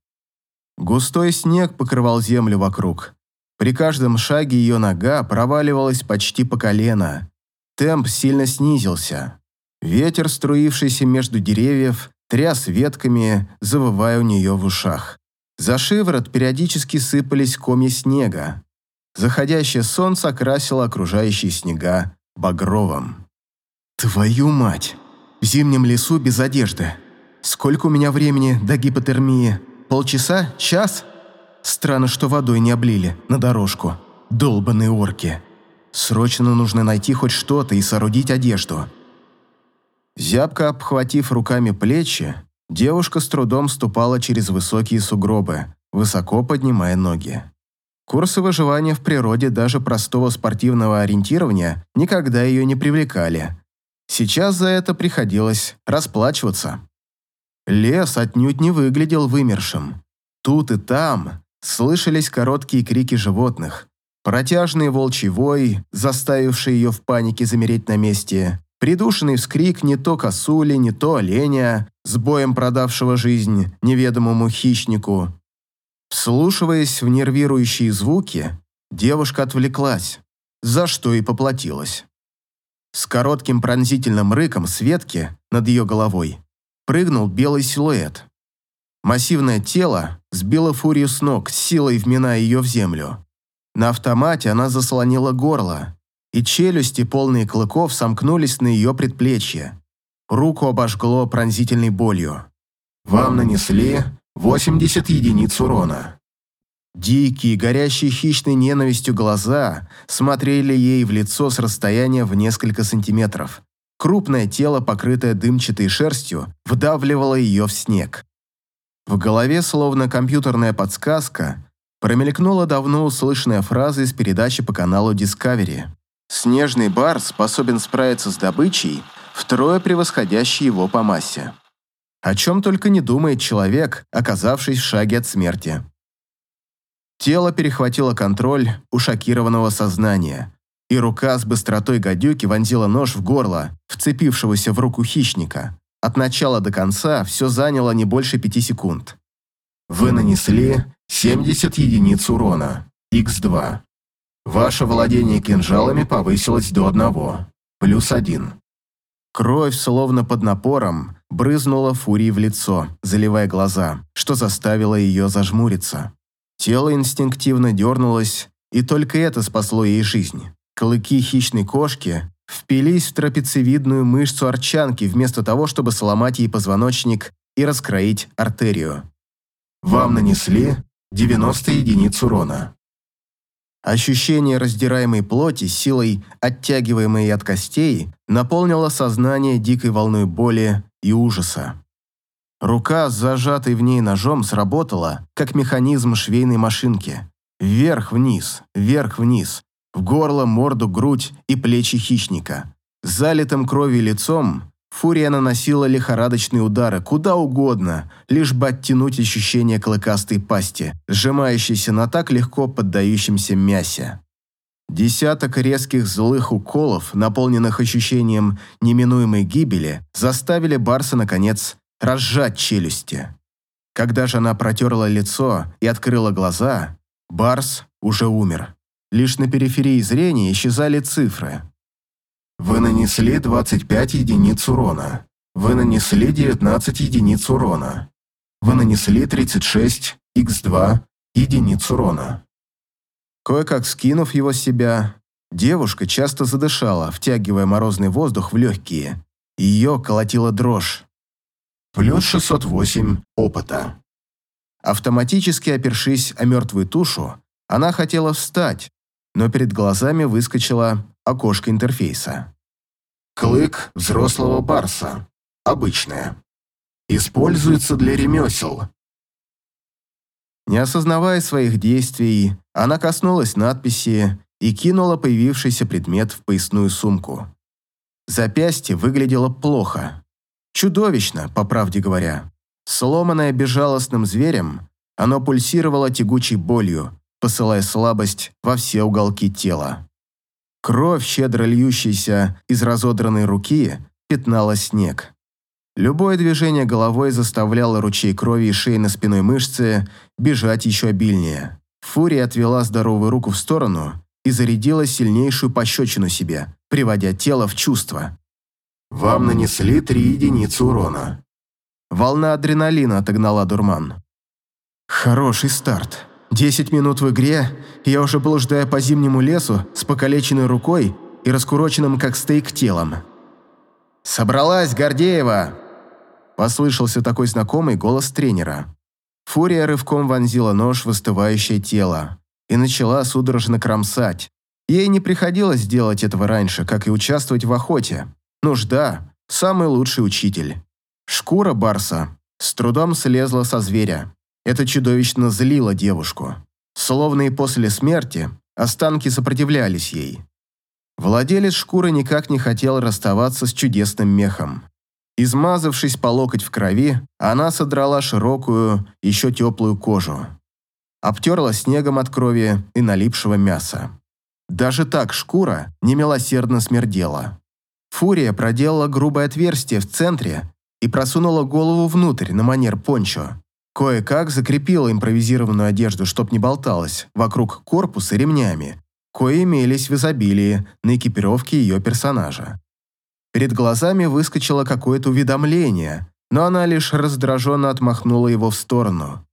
Густой снег покрывал землю вокруг. При каждом шаге ее нога проваливалась почти по колено. Темп сильно снизился. Ветер, струившийся между деревьев, тряс ветками, завывая у нее в ушах. За шиворот периодически сыпались комья снега. Заходящее солнце окрасило окружающие снега багровым. «Твою мать! В зимнем лесу без одежды. Сколько у меня времени до гипотермии? Полчаса? Час?» Странно, что водой не облили на дорожку. Долбаные орки. Срочно нужно найти хоть что-то и соорудить одежду. Зябко обхватив руками плечи, девушка с трудом ступала через высокие сугробы, высоко поднимая ноги. Курсы выживания в природе даже простого спортивного ориентирования никогда ее не привлекали. Сейчас за это приходилось расплачиваться. Лес отнюдь не выглядел вымершим. Тут и там Слышались короткие крики животных, протяжный волчий вой, заставивший ее в панике замереть на месте, придушенный вскрик не то косули, не то оленя, с боем продавшего жизнь неведомому хищнику. Вслушиваясь в нервирующие звуки, девушка отвлеклась, за что и поплатилась. С коротким пронзительным рыком Светки над ее головой прыгнул белый силуэт. Массивное тело сбило фурию с ног, силой вминая ее в землю. На автомате она заслонила горло, и челюсти, полные клыков, сомкнулись на ее предплечье. Руку обожгло пронзительной болью. Вам нанесли 80 единиц урона. Дикие, горящие хищной ненавистью глаза смотрели ей в лицо с расстояния в несколько сантиметров. Крупное тело, покрытое дымчатой шерстью, вдавливало ее в снег. В голове, словно компьютерная подсказка, промелькнула давно услышанная фраза из передачи по каналу Discovery. «Снежный бар способен справиться с добычей, втрое превосходящей его по массе». О чем только не думает человек, оказавшись в шаге от смерти. Тело перехватило контроль у шокированного сознания, и рука с быстротой гадюки вонзила нож в горло, вцепившегося в руку хищника. От начала до конца все заняло не больше пяти секунд. Вы нанесли 70 единиц урона, x2. Ваше владение кинжалами повысилось до одного, плюс один. Кровь, словно под напором, брызнула Фурии в лицо, заливая глаза, что заставило ее зажмуриться. Тело инстинктивно дернулось, и только это спасло ей жизнь. Клыки хищной кошки впились в трапециевидную мышцу арчанки вместо того, чтобы сломать ей позвоночник и раскроить артерию. Вам нанесли 90 единиц урона. Ощущение раздираемой плоти, силой оттягиваемой от костей, наполнило сознание дикой волной боли и ужаса. Рука с зажатой в ней ножом сработала, как механизм швейной машинки. Вверх-вниз, вверх-вниз, в горло, морду, грудь и плечи хищника. Залитым кровью лицом Фурия наносила лихорадочные удары куда угодно, лишь бы оттянуть ощущение клыкастой пасти, сжимающейся на так легко поддающемся мясе. Десяток резких злых уколов, наполненных ощущением неминуемой гибели, заставили Барса, наконец, разжать челюсти. Когда же она протерла лицо и открыла глаза, Барс уже умер. Лишь на периферии зрения исчезали цифры. Вы нанесли 25 единиц урона. Вы нанесли 19 единиц урона. Вы нанесли 36 x2 единиц урона. Кое-как скинув его с себя, девушка часто задышала, втягивая морозный воздух в легкие. Ее колотила дрожь. Плюс 608 опыта. Автоматически опершись о мертвую тушу, она хотела встать, но перед глазами выскочило окошко интерфейса. Клык взрослого барса. Обычное. Используется для ремесел. Не осознавая своих действий, она коснулась надписи и кинула появившийся предмет в поясную сумку. Запястье выглядело плохо. Чудовищно, по правде говоря. Сломанное безжалостным зверем, оно пульсировало тягучей болью, посылая слабость во все уголки тела. Кровь, щедро льющаяся из разодранной руки, пятнала снег. Любое движение головой заставляло ручей крови и шейно-спиной мышцы бежать еще обильнее. Фурия отвела здоровую руку в сторону и зарядила сильнейшую пощечину себе, приводя тело в чувство. Вам нанесли три единицы урона. Волна адреналина отогнала дурман. Хороший старт. Десять минут в игре, я уже блуждаю по зимнему лесу с покалеченной рукой и раскуроченным как стейк телом. «Собралась, Гордеева!» Послышался такой знакомый голос тренера. Фурия рывком вонзила нож в остывающее тело и начала судорожно кромсать. Ей не приходилось делать этого раньше, как и участвовать в охоте. Нужда – самый лучший учитель. Шкура барса с трудом слезла со зверя. Это чудовищно злило девушку. Словно и после смерти останки сопротивлялись ей. Владелец шкуры никак не хотел расставаться с чудесным мехом. Измазавшись по локоть в крови, она содрала широкую, еще теплую кожу. Обтерла снегом от крови и налипшего мяса. Даже так шкура немилосердно смердела. Фурия проделала грубое отверстие в центре и просунула голову внутрь на манер пончо. Кое-как закрепила импровизированную одежду, чтоб не болталась, вокруг корпуса ремнями, кое имелись в изобилии на экипировке ее персонажа. Перед глазами выскочило какое-то уведомление, но она лишь раздраженно отмахнула его в сторону.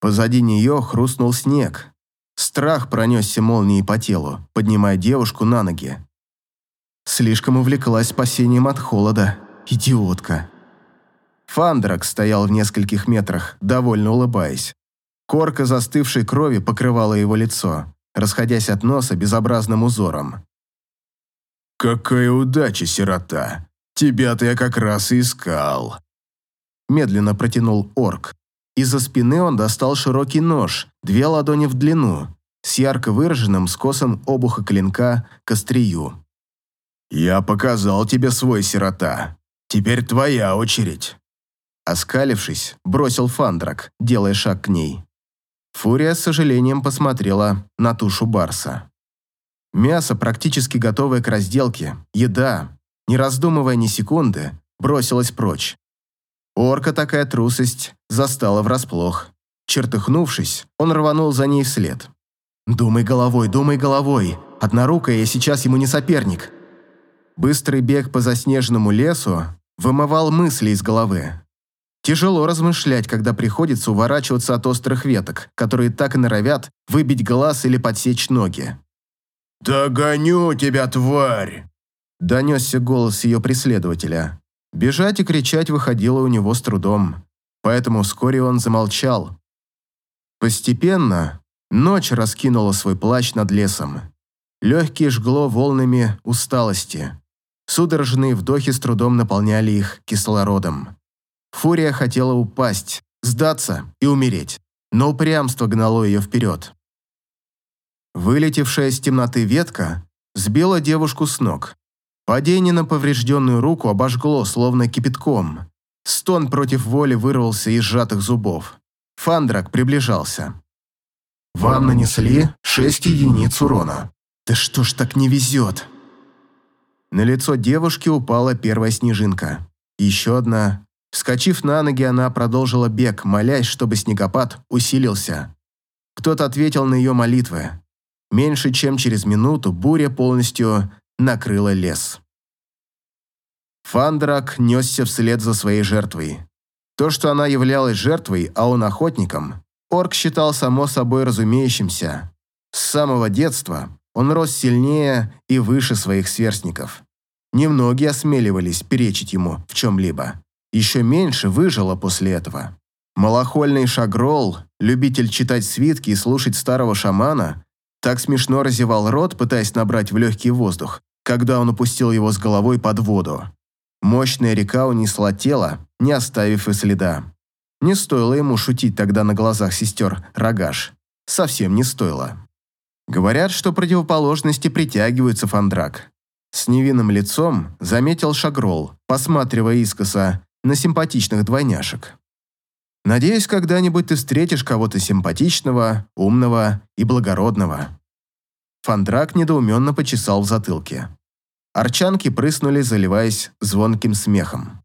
Позади нее хрустнул снег. Страх пронесся молнией по телу, поднимая девушку на ноги. Слишком увлеклась спасением от холода. Идиотка. Фандрак стоял в нескольких метрах, довольно улыбаясь. Корка застывшей крови покрывала его лицо, расходясь от носа безобразным узором. «Какая удача, сирота! Тебя-то я как раз и искал!» Медленно протянул орк. Из-за спины он достал широкий нож, две ладони в длину, с ярко выраженным скосом обуха клинка к острию. «Я показал тебе свой сирота. Теперь твоя очередь». Оскалившись, бросил Фандрак, делая шаг к ней. Фурия с сожалением посмотрела на тушу барса. Мясо, практически готовое к разделке, еда, не раздумывая ни секунды, бросилась прочь. Орка такая трусость застала врасплох. Чертыхнувшись, он рванул за ней вслед. «Думай головой, думай головой. Однорукая я сейчас ему не соперник». Быстрый бег по заснеженному лесу вымывал мысли из головы. Тяжело размышлять, когда приходится уворачиваться от острых веток, которые так и норовят выбить глаз или подсечь ноги. «Догоню тебя, тварь!» Донесся голос ее преследователя. Бежать и кричать выходило у него с трудом, поэтому вскоре он замолчал. Постепенно ночь раскинула свой плащ над лесом. Легкие жгло волнами усталости. Судорожные вдохи с трудом наполняли их кислородом. Фурия хотела упасть, сдаться и умереть, но упрямство гнало ее вперед. Вылетевшая из темноты ветка сбила девушку с ног. Падение на поврежденную руку обожгло, словно кипятком. Стон против воли вырвался из сжатых зубов. Фандрак приближался. Вам нанесли 6 единиц урона. Да что ж так не везет? На лицо девушки упала первая снежинка. Еще одна, Вскочив на ноги, она продолжила бег, молясь, чтобы снегопад усилился. Кто-то ответил на ее молитвы. Меньше чем через минуту буря полностью накрыла лес. Фандрак несся вслед за своей жертвой. То, что она являлась жертвой, а он охотником, орк считал само собой разумеющимся. С самого детства он рос сильнее и выше своих сверстников. Немногие осмеливались перечить ему в чем-либо еще меньше выжило после этого. Малохольный шагрол, любитель читать свитки и слушать старого шамана, так смешно разевал рот, пытаясь набрать в легкий воздух, когда он упустил его с головой под воду. Мощная река унесла тело, не оставив и следа. Не стоило ему шутить тогда на глазах сестер Рогаш. Совсем не стоило. Говорят, что противоположности притягиваются, Фандрак. С невинным лицом заметил Шагрол, посматривая искоса на симпатичных двойняшек. Надеюсь, когда-нибудь ты встретишь кого-то симпатичного, умного и благородного. Фандрак недоуменно почесал в затылке. Арчанки прыснули, заливаясь звонким смехом.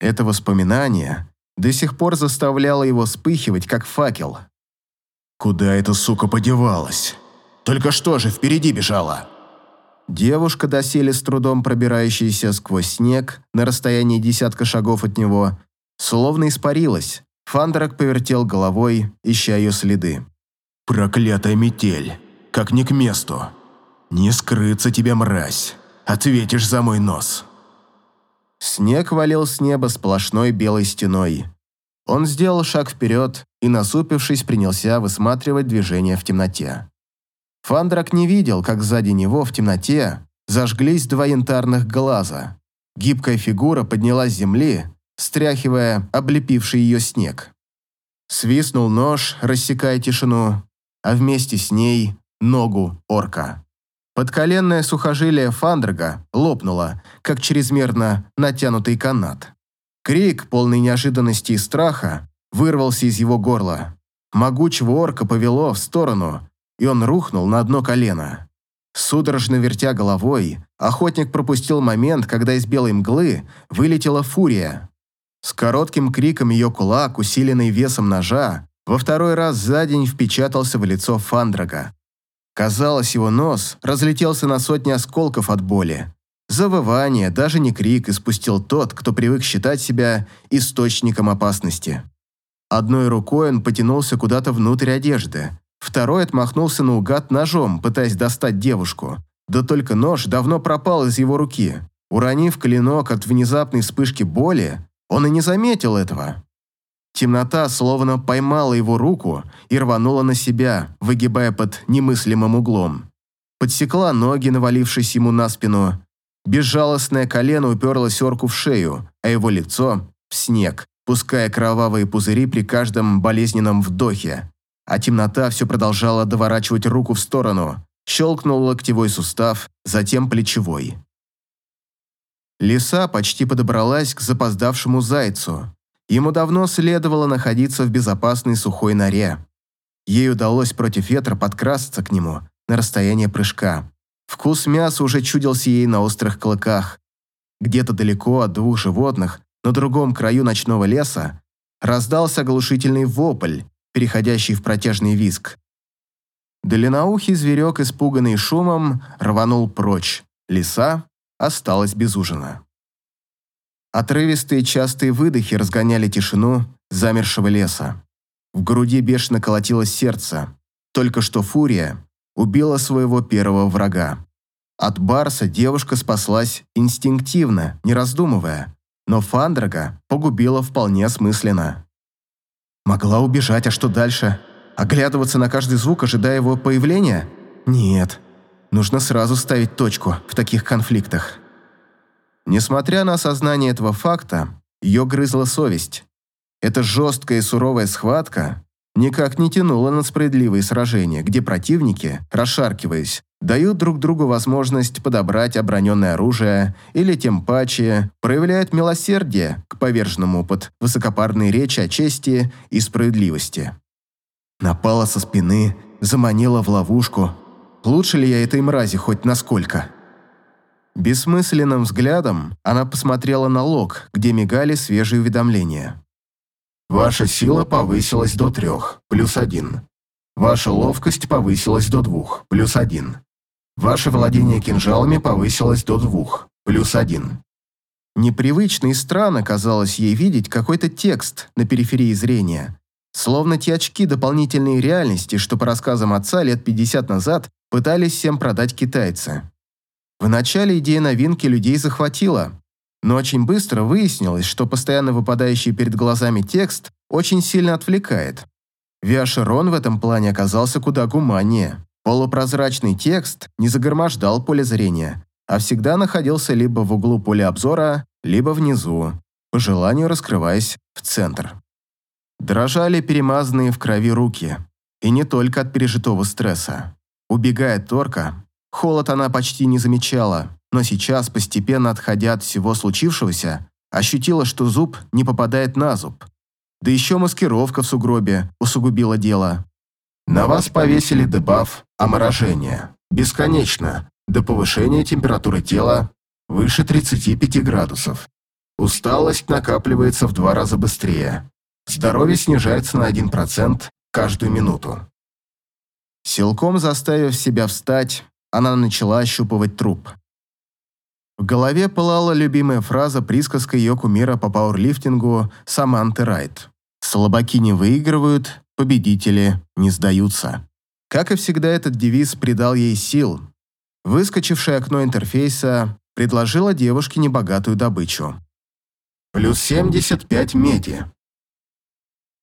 Это воспоминание до сих пор заставляло его вспыхивать, как факел. «Куда эта сука подевалась? Только что же впереди бежала?» Девушка, доселе с трудом пробирающаяся сквозь снег на расстоянии десятка шагов от него, словно испарилась, Фандрак повертел головой, ища ее следы. «Проклятая метель! Как не к месту! Не скрыться тебе, мразь! Ответишь за мой нос!» Снег валил с неба сплошной белой стеной. Он сделал шаг вперед и, насупившись, принялся высматривать движение в темноте. Фандрак не видел, как сзади него в темноте зажглись два янтарных глаза. Гибкая фигура поднялась с земли стряхивая облепивший ее снег. Свистнул нож, рассекая тишину, а вместе с ней ногу орка. Подколенное сухожилие Фандрага лопнуло, как чрезмерно натянутый канат. Крик, полный неожиданности и страха, вырвался из его горла. Могучего орка повело в сторону, и он рухнул на одно колено. Судорожно вертя головой, охотник пропустил момент, когда из белой мглы вылетела фурия. С коротким криком ее кулак, усиленный весом ножа, во второй раз за день впечатался в лицо Фандрага. Казалось, его нос разлетелся на сотни осколков от боли. Завывание, даже не крик, испустил тот, кто привык считать себя источником опасности. Одной рукой он потянулся куда-то внутрь одежды, второй отмахнулся наугад ножом, пытаясь достать девушку. Да только нож давно пропал из его руки. Уронив клинок от внезапной вспышки боли, он и не заметил этого. Темнота словно поймала его руку и рванула на себя, выгибая под немыслимым углом. Подсекла ноги, навалившись ему на спину. Безжалостное колено уперлось орку в шею, а его лицо – в снег, пуская кровавые пузыри при каждом болезненном вдохе. А темнота все продолжала доворачивать руку в сторону. Щелкнул локтевой сустав, затем плечевой. Лиса почти подобралась к запоздавшему зайцу. Ему давно следовало находиться в безопасной сухой норе. Ей удалось против ветра подкрасться к нему на расстояние прыжка. Вкус мяса уже чудился ей на острых клыках. Где-то далеко от двух животных, на другом краю ночного леса, раздался оглушительный вопль, переходящий в протяжный визг. Длинноухий зверек, испуганный шумом, рванул прочь. Лиса осталась без ужина. Отрывистые частые выдохи разгоняли тишину замершего леса. В груди бешено колотилось сердце. Только что Фурия убила своего первого врага. От Барса девушка спаслась инстинктивно, не раздумывая, но Фандрага погубила вполне осмысленно. Могла убежать, а что дальше? Оглядываться на каждый звук, ожидая его появления? Нет, Нужно сразу ставить точку в таких конфликтах. Несмотря на осознание этого факта, ее грызла совесть. Эта жесткая и суровая схватка никак не тянула на справедливые сражения, где противники, расшаркиваясь, дают друг другу возможность подобрать оброненное оружие или тем паче проявляют милосердие к поверженному под высокопарные речи о чести и справедливости. Напала со спины, заманила в ловушку, Лучше ли я этой мрази хоть насколько? Бессмысленным взглядом она посмотрела на лог, где мигали свежие уведомления. Ваша сила повысилась до трех, плюс один. Ваша ловкость повысилась до двух, плюс один. Ваше владение кинжалами повысилось до двух, плюс один. Непривычно и странно казалось ей видеть какой-то текст на периферии зрения. Словно те очки дополнительной реальности, что по рассказам отца лет 50 назад пытались всем продать китайцы. Вначале идея новинки людей захватила, но очень быстро выяснилось, что постоянно выпадающий перед глазами текст очень сильно отвлекает. Виашерон в этом плане оказался куда гуманнее. Полупрозрачный текст не загромождал поле зрения, а всегда находился либо в углу поля обзора, либо внизу, по желанию раскрываясь в центр. Дрожали перемазанные в крови руки, и не только от пережитого стресса. Убегая от торка, холод она почти не замечала, но сейчас, постепенно отходя от всего случившегося, ощутила, что зуб не попадает на зуб. Да еще маскировка в сугробе усугубила дело. На вас повесили дебаф оморожение. Бесконечно, до повышения температуры тела выше 35 градусов. Усталость накапливается в два раза быстрее. Здоровье снижается на 1% каждую минуту. Силком заставив себя встать, она начала ощупывать труп. В голове пылала любимая фраза присказка ее кумира по пауэрлифтингу Саманты Райт. «Слабаки не выигрывают, победители не сдаются». Как и всегда, этот девиз придал ей сил. Выскочившее окно интерфейса предложило девушке небогатую добычу. Плюс 75 меди.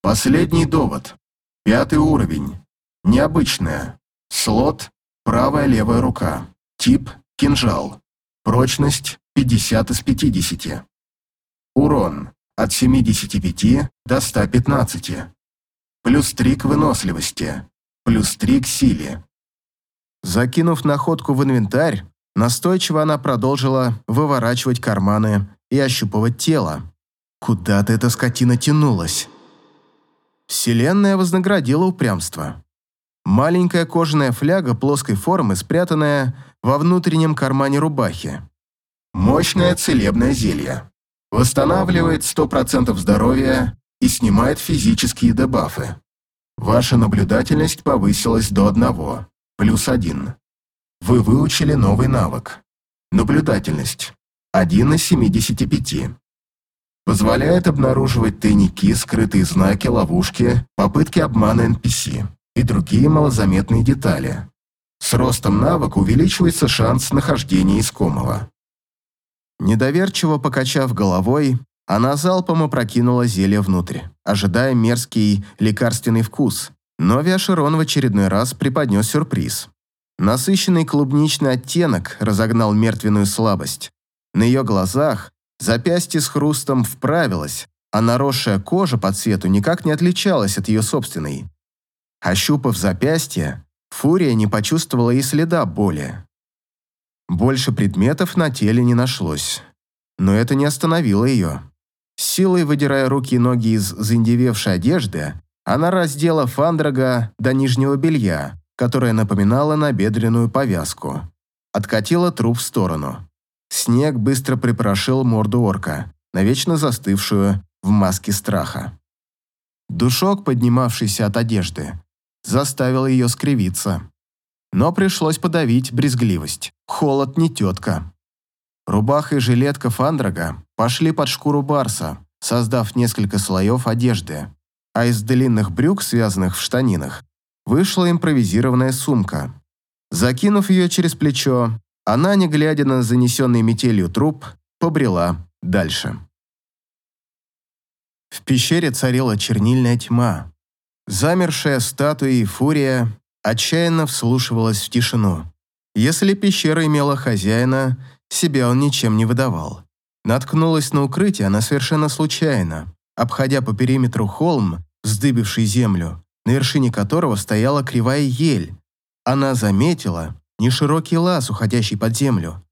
Последний довод. Пятый уровень. Необычная. Слот – правая-левая рука. Тип – кинжал. Прочность – 50 из 50. Урон – от 75 до 115. Плюс 3 к выносливости. Плюс 3 к силе. Закинув находку в инвентарь, настойчиво она продолжила выворачивать карманы и ощупывать тело. Куда-то эта скотина тянулась. Вселенная вознаградила упрямство. Маленькая кожаная фляга плоской формы, спрятанная во внутреннем кармане рубахи. Мощное целебное зелье. Восстанавливает 100% здоровья и снимает физические дебафы. Ваша наблюдательность повысилась до 1, плюс 1. Вы выучили новый навык. Наблюдательность. 1 из 75. Позволяет обнаруживать тайники, скрытые знаки, ловушки, попытки обмана NPC и другие малозаметные детали. С ростом навыка увеличивается шанс нахождения искомого. Недоверчиво покачав головой, она залпом опрокинула зелье внутрь, ожидая мерзкий лекарственный вкус. Но Виашерон в очередной раз преподнес сюрприз. Насыщенный клубничный оттенок разогнал мертвенную слабость. На ее глазах запястье с хрустом вправилось, а наросшая кожа по цвету никак не отличалась от ее собственной. Ощупав запястье, Фурия не почувствовала и следа боли. Больше предметов на теле не нашлось. Но это не остановило ее. Силой выдирая руки и ноги из заиндевевшей одежды, она раздела Фандрага до нижнего белья, которое напоминало набедренную повязку. Откатила труп в сторону. Снег быстро припорошил морду орка, навечно застывшую в маске страха. Душок, поднимавшийся от одежды, заставил ее скривиться. Но пришлось подавить брезгливость. Холод не тетка. Рубаха и жилетка Фандрага пошли под шкуру барса, создав несколько слоев одежды, а из длинных брюк, связанных в штанинах, вышла импровизированная сумка. Закинув ее через плечо, она, не глядя на занесенный метелью труп, побрела дальше. В пещере царила чернильная тьма. Замершая статуя Фурия отчаянно вслушивалась в тишину. Если пещера имела хозяина, себя он ничем не выдавал. Наткнулась на укрытие она совершенно случайно, обходя по периметру холм, вздыбивший землю, на вершине которого стояла кривая ель. Она заметила неширокий лаз, уходящий под землю.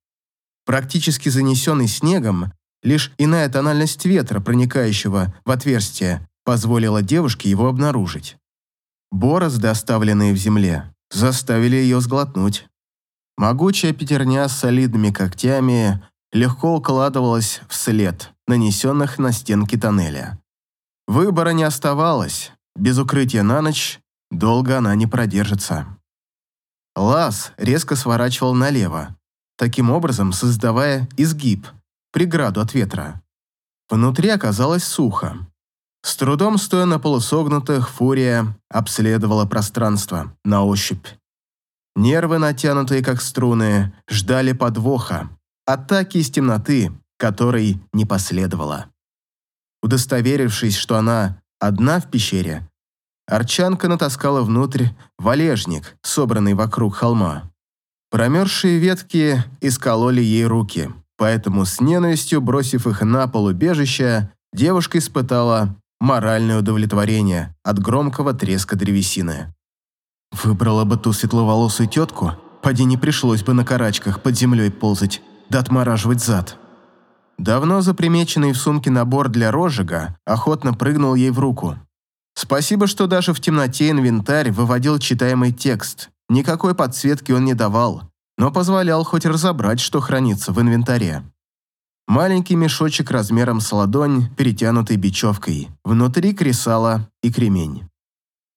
Практически занесенный снегом, лишь иная тональность ветра, проникающего в отверстие, позволила девушке его обнаружить. Борозды, оставленные в земле, заставили ее сглотнуть. Могучая пятерня с солидными когтями легко укладывалась в след, нанесенных на стенки тоннеля. Выбора не оставалось, без укрытия на ночь долго она не продержится. Лаз резко сворачивал налево, таким образом создавая изгиб, преграду от ветра. Внутри оказалось сухо. С трудом стоя на полусогнутых, Фурия обследовала пространство на ощупь. Нервы, натянутые как струны, ждали подвоха, атаки из темноты, которой не последовало. Удостоверившись, что она одна в пещере, Арчанка натаскала внутрь валежник, собранный вокруг холма. Промерзшие ветки искололи ей руки, поэтому с ненавистью, бросив их на пол убежища, девушка испытала моральное удовлетворение от громкого треска древесины. Выбрала бы ту светловолосую тетку, поди не пришлось бы на карачках под землей ползать, да отмораживать зад. Давно запримеченный в сумке набор для розжига охотно прыгнул ей в руку. Спасибо, что даже в темноте инвентарь выводил читаемый текст. Никакой подсветки он не давал, но позволял хоть разобрать, что хранится в инвентаре. Маленький мешочек размером с ладонь, перетянутый бечевкой. Внутри кресало и кремень.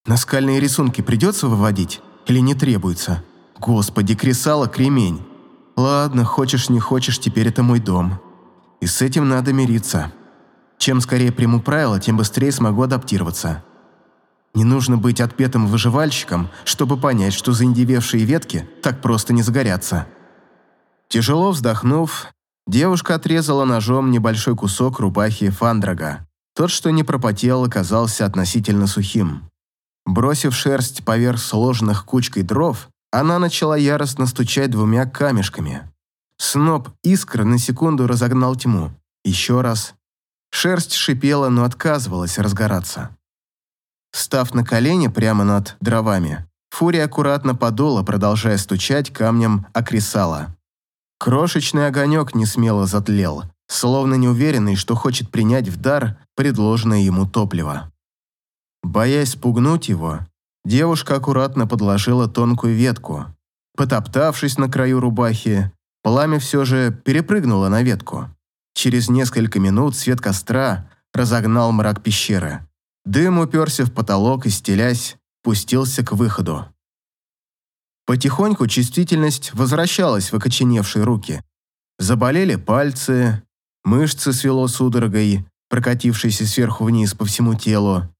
Наскальные рисунки придется выводить или не требуется? Господи, кресало, кремень. Ладно, хочешь не хочешь, теперь это мой дом. И с этим надо мириться. Чем скорее приму правила, тем быстрее смогу адаптироваться. Не нужно быть отпетым выживальщиком, чтобы понять, что заиндевевшие ветки так просто не загорятся. Тяжело вздохнув, девушка отрезала ножом небольшой кусок рубахи Фандрага. Тот, что не пропотел, оказался относительно сухим. Бросив шерсть поверх сложенных кучкой дров, она начала яростно стучать двумя камешками. Сноп искр на секунду разогнал тьму. Еще раз. Шерсть шипела, но отказывалась разгораться. Став на колени прямо над дровами, Фурия аккуратно подула, продолжая стучать камнем о кресало. Крошечный огонек несмело затлел, словно неуверенный, что хочет принять в дар предложенное ему топливо. Боясь спугнуть его, девушка аккуратно подложила тонкую ветку. Потоптавшись на краю рубахи, пламя все же перепрыгнуло на ветку. Через несколько минут свет костра разогнал мрак пещеры. Дым уперся в потолок и, стелясь, пустился к выходу. Потихоньку чувствительность возвращалась в окоченевшие руки. Заболели пальцы, мышцы свело судорогой, прокатившейся сверху вниз по всему телу.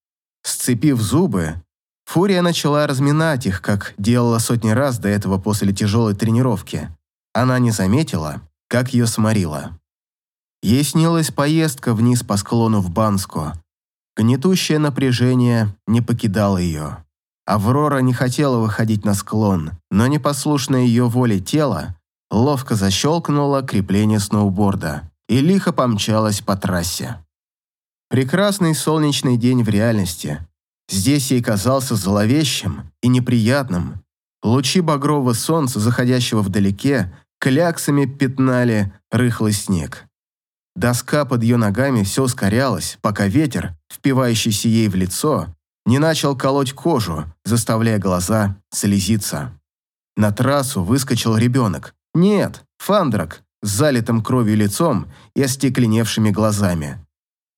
Сцепив зубы, Фурия начала разминать их, как делала сотни раз до этого после тяжелой тренировки. Она не заметила, как ее сморило. Ей снилась поездка вниз по склону в Банску, Гнетущее напряжение не покидало ее. Аврора не хотела выходить на склон, но непослушное ее воле тело ловко защелкнуло крепление сноуборда и лихо помчалась по трассе. Прекрасный солнечный день в реальности. Здесь ей казался зловещим и неприятным. Лучи багрового солнца, заходящего вдалеке, кляксами пятнали рыхлый снег. Доска под ее ногами все ускорялась, пока ветер, впивающийся ей в лицо, не начал колоть кожу, заставляя глаза слезиться. На трассу выскочил ребенок. Нет, Фандрак, с залитым кровью лицом и остекленевшими глазами.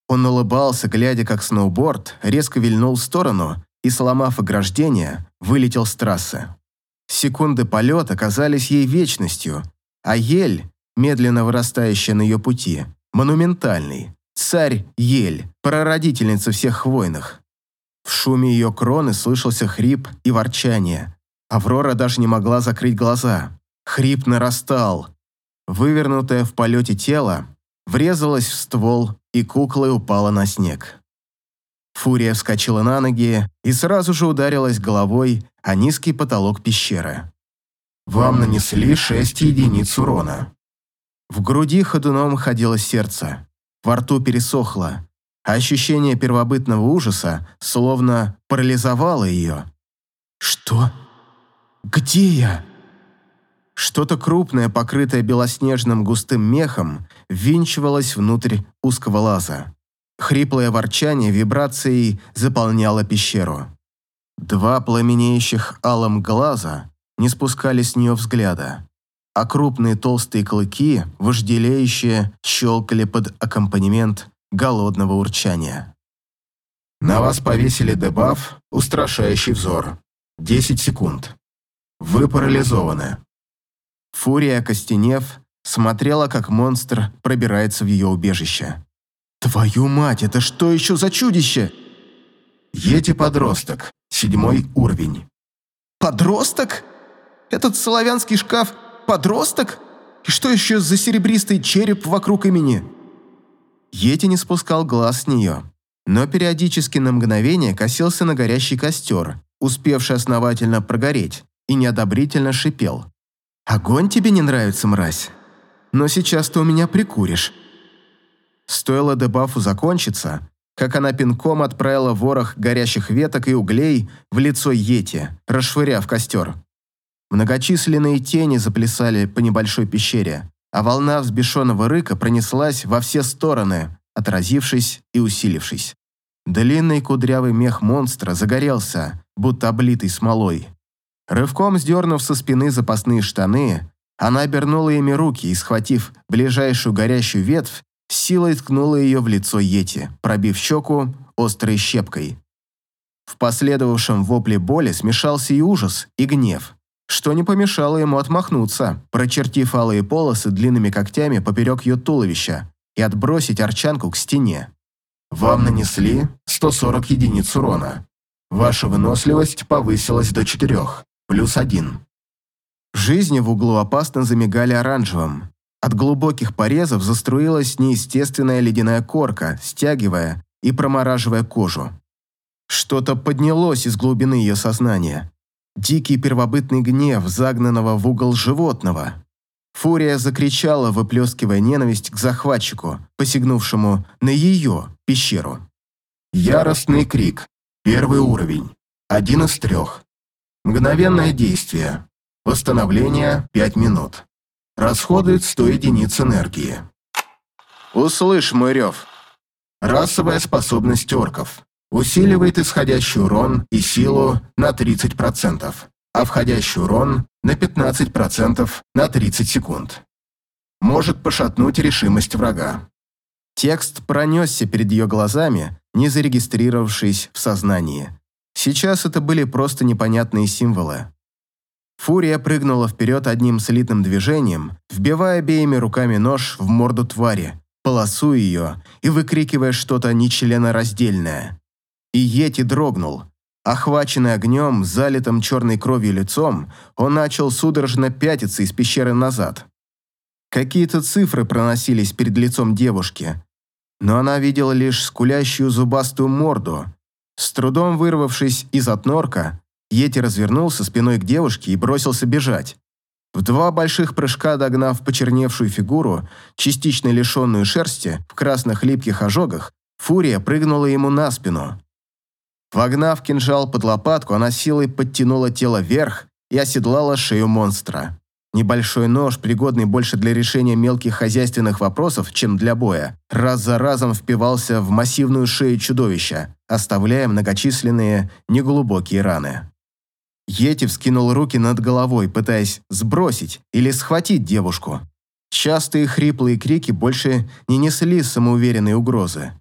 Он улыбался, глядя, как сноуборд резко вильнул в сторону и, сломав ограждение, вылетел с трассы. Секунды полета казались ей вечностью, а ель, медленно вырастающая на ее пути, монументальный. Царь Ель, прародительница всех хвойных. В шуме ее кроны слышался хрип и ворчание. Аврора даже не могла закрыть глаза. Хрип нарастал. Вывернутое в полете тело врезалось в ствол и куклой упала на снег. Фурия вскочила на ноги и сразу же ударилась головой о низкий потолок пещеры. Вам нанесли 6 единиц урона. В груди ходуном ходило сердце, во рту пересохло, ощущение первобытного ужаса словно парализовало ее. «Что? Где я?» Что-то крупное, покрытое белоснежным густым мехом, ввинчивалось внутрь узкого лаза. Хриплое ворчание вибрацией заполняло пещеру. Два пламенеющих алым глаза не спускали с нее взгляда а крупные толстые клыки, вожделеющие, щелкали под аккомпанемент голодного урчания. На вас повесили дебаф «Устрашающий взор». 10 секунд. Вы парализованы. Фурия, окостенев, смотрела, как монстр пробирается в ее убежище. «Твою мать, это что еще за чудище?» Ети-подросток, седьмой уровень. «Подросток? Этот славянский шкаф подросток? И что еще за серебристый череп вокруг имени?» Йети не спускал глаз с нее. но периодически на мгновение косился на горящий костер, успевший основательно прогореть, и неодобрительно шипел. «Огонь тебе не нравится, мразь? Но сейчас ты у меня прикуришь». Стоило дебафу закончиться, как она пинком отправила ворох горящих веток и углей в лицо Йети, расшвыряв костер. Многочисленные тени заплясали по небольшой пещере, а волна взбешенного рыка пронеслась во все стороны, отразившись и усилившись. Длинный кудрявый мех монстра загорелся, будто облитый смолой. Рывком сдернув со спины запасные штаны, она обернула ими руки и, схватив ближайшую горящую ветвь, силой ткнула ее в лицо Йети, пробив щеку острой щепкой. В последовавшем вопле боли смешался и ужас, и гнев, что не помешало ему отмахнуться, прочертив алые полосы длинными когтями поперек ее туловища и отбросить арчанку к стене. Вам нанесли 140 единиц урона. Ваша выносливость повысилась до 4, плюс 1. Жизни в углу опасно замигали оранжевым. От глубоких порезов заструилась неестественная ледяная корка, стягивая и промораживая кожу. Что-то поднялось из глубины ее сознания. Дикий первобытный гнев загнанного в угол животного. Фурия закричала, выплескивая ненависть к захватчику, посягнувшему на ее пещеру. Яростный крик. Первый уровень. Один из трех. Мгновенное действие. Восстановление 5 минут. Расходует 100 единиц энергии. «Услышь мой рев!» Расовая способность орков. Усиливает исходящий урон и силу на 30%, а входящий урон на 15% на 30 секунд. Может пошатнуть решимость врага. Текст пронесся перед ее глазами, не зарегистрировавшись в сознании. Сейчас это были просто непонятные символы. Фурия прыгнула вперед одним слитным движением, вбивая обеими руками нож в морду твари, полосуя ее и выкрикивая что-то нечленораздельное. И Йети дрогнул. Охваченный огнем, залитым черной кровью лицом, он начал судорожно пятиться из пещеры назад. Какие-то цифры проносились перед лицом девушки, но она видела лишь скулящую зубастую морду. С трудом вырвавшись из отнорка, Йети развернулся спиной к девушке и бросился бежать. В два больших прыжка догнав почерневшую фигуру, частично лишенную шерсти, в красных липких ожогах, Фурия прыгнула ему на спину. Вогнав кинжал под лопатку, она силой подтянула тело вверх и оседлала шею монстра. Небольшой нож, пригодный больше для решения мелких хозяйственных вопросов, чем для боя, раз за разом впивался в массивную шею чудовища, оставляя многочисленные неглубокие раны. Йети вскинул руки над головой, пытаясь сбросить или схватить девушку. Частые хриплые крики больше не несли самоуверенной угрозы.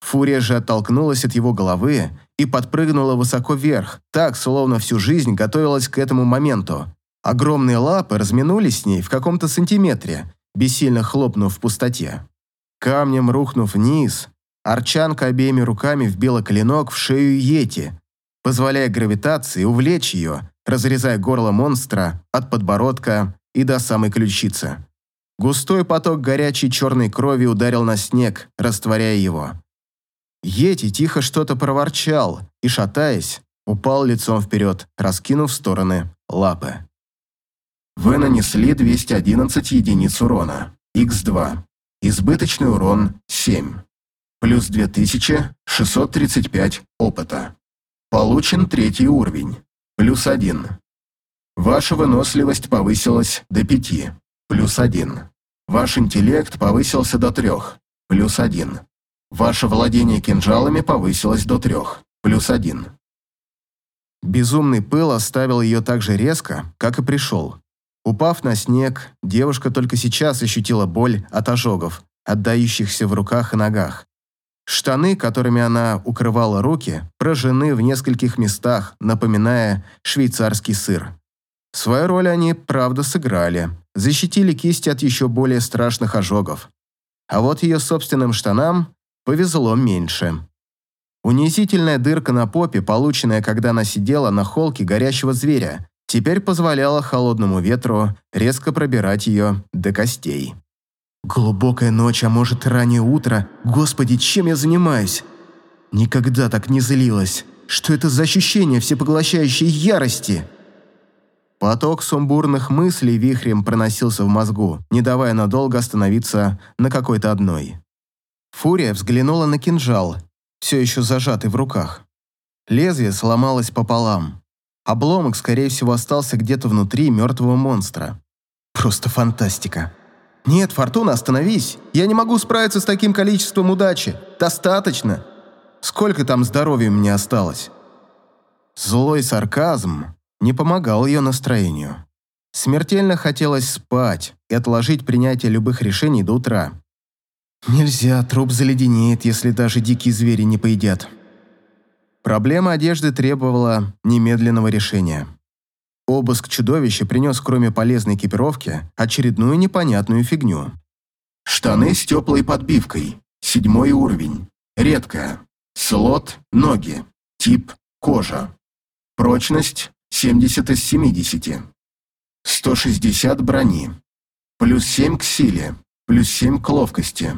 Фурия же оттолкнулась от его головы и подпрыгнула высоко вверх, так, словно всю жизнь готовилась к этому моменту. Огромные лапы разминулись с ней в каком-то сантиметре, бессильно хлопнув в пустоте. Камнем рухнув вниз, Арчанка обеими руками вбила клинок в шею Йети, позволяя гравитации увлечь ее, разрезая горло монстра от подбородка и до самой ключицы. Густой поток горячей черной крови ударил на снег, растворяя его. Йети тихо что-то проворчал и, шатаясь, упал лицом вперед, раскинув в стороны лапы. Вы нанесли 211 единиц урона. Х2. Избыточный урон 7. Плюс 2635 опыта. Получен третий уровень. Плюс один. Ваша выносливость повысилась до пяти. Плюс один. Ваш интеллект повысился до трех. Плюс один. Ваше владение кинжалами повысилось до трех. Плюс один. Безумный пыл оставил ее так же резко, как и пришел. Упав на снег, девушка только сейчас ощутила боль от ожогов, отдающихся в руках и ногах. Штаны, которыми она укрывала руки, прожжены в нескольких местах, напоминая швейцарский сыр. Свою роль они, правда, сыграли. Защитили кисти от еще более страшных ожогов. А вот ее собственным штанам повезло меньше. Унизительная дырка на попе, полученная, когда она сидела на холке горящего зверя, теперь позволяла холодному ветру резко пробирать ее до костей. Глубокая ночь, а может раннее утро. Господи, чем я занимаюсь? Никогда так не злилась. Что это за ощущение всепоглощающей ярости? Поток сумбурных мыслей вихрем проносился в мозгу, не давая надолго остановиться на какой-то одной. Фурия взглянула на кинжал, все еще зажатый в руках. Лезвие сломалось пополам. Обломок, скорее всего, остался где-то внутри мертвого монстра. Просто фантастика. «Нет, Фортуна, остановись! Я не могу справиться с таким количеством удачи! Достаточно! Сколько там здоровья мне осталось?» Злой сарказм не помогал ее настроению. Смертельно хотелось спать и отложить принятие любых решений до утра. Нельзя, труп заледенеет, если даже дикие звери не поедят. Проблема одежды требовала немедленного решения. Обыск чудовища принес, кроме полезной экипировки, очередную непонятную фигню. Штаны с теплой подбивкой. Седьмой уровень. Редкая. Слот – ноги. Тип – кожа. Прочность – 70 из 70. 160 брони. Плюс 7 к силе. Плюс 7 к ловкости.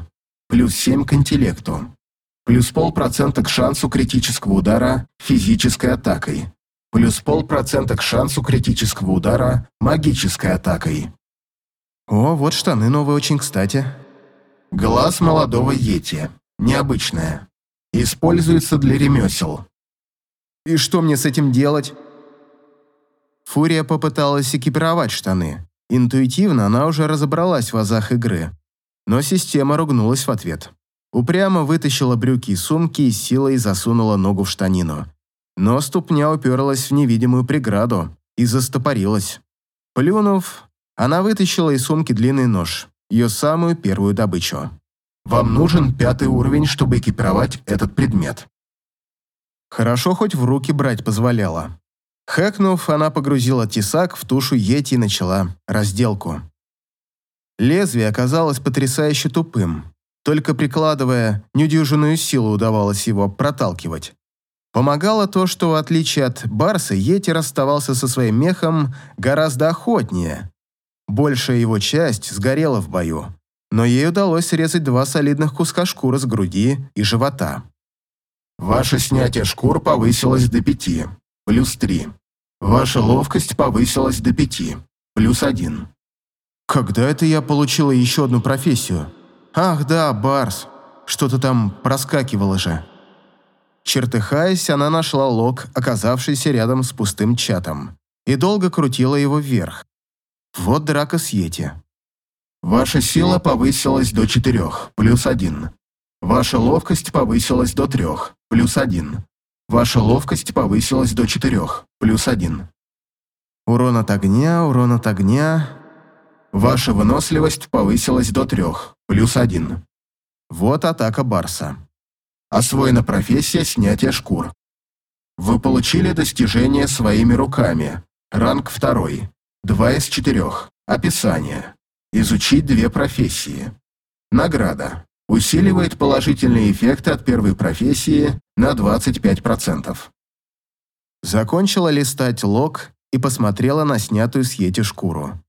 Плюс 7 к интеллекту. Плюс полпроцента к шансу критического удара физической атакой плюс полпроцента к шансу критического удара магической атакой. О, вот штаны новые очень кстати. Глаз молодого Йети. Необычное. Используется для ремесел. И что мне с этим делать? Фурия попыталась экипировать штаны. Интуитивно она уже разобралась в азах игры. Но система ругнулась в ответ. Упрямо вытащила брюки из сумки и силой засунула ногу в штанину но ступня уперлась в невидимую преграду и застопорилась. Плюнув, она вытащила из сумки длинный нож, ее самую первую добычу. «Вам нужен пятый уровень, чтобы экипировать этот предмет». Хорошо хоть в руки брать позволяла. Хэкнув, она погрузила тесак в тушу Йети и начала разделку. Лезвие оказалось потрясающе тупым. Только прикладывая недюжинную силу удавалось его проталкивать. Помогало то, что в отличие от Барса, Йети расставался со своим мехом гораздо охотнее. Большая его часть сгорела в бою, но ей удалось срезать два солидных куска шкуры с груди и живота. Ваше снятие шкур повысилось до пяти, плюс три. Ваша ловкость повысилась до пяти, плюс один. Когда это я получила еще одну профессию? Ах да, Барс, что-то там проскакивало же. Чертыхаясь, она нашла лог, оказавшийся рядом с пустым чатом, и долго крутила его вверх. Вот драка с Йети. Ваша сила повысилась до четырех, плюс один. Ваша ловкость повысилась до трех, плюс один. Ваша ловкость повысилась до четырех, плюс один. Урон от огня, урон от огня. Ваша выносливость повысилась до трех, плюс один. Вот атака Барса. Освоена профессия снятия шкур. Вы получили достижение своими руками. Ранг второй. Два из четырех. Описание. Изучить две профессии. Награда. Усиливает положительные эффекты от первой профессии на 25%. Закончила листать лог и посмотрела на снятую с Йети шкуру.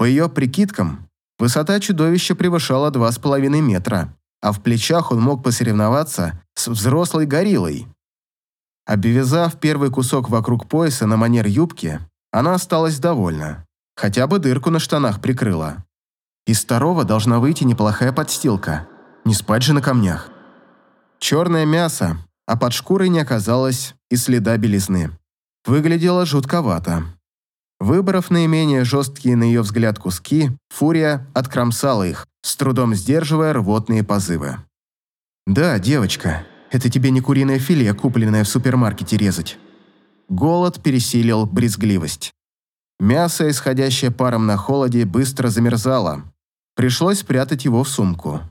По ее прикидкам, высота чудовища превышала 2,5 метра а в плечах он мог посоревноваться с взрослой гориллой. Обвязав первый кусок вокруг пояса на манер юбки, она осталась довольна. Хотя бы дырку на штанах прикрыла. Из второго должна выйти неплохая подстилка. Не спать же на камнях. Черное мясо, а под шкурой не оказалось и следа белизны. Выглядело жутковато. Выбрав наименее жесткие на ее взгляд куски, Фурия откромсала их, с трудом сдерживая рвотные позывы. «Да, девочка, это тебе не куриное филе, купленное в супермаркете, резать». Голод пересилил брезгливость. Мясо, исходящее паром на холоде, быстро замерзало. Пришлось спрятать его в сумку.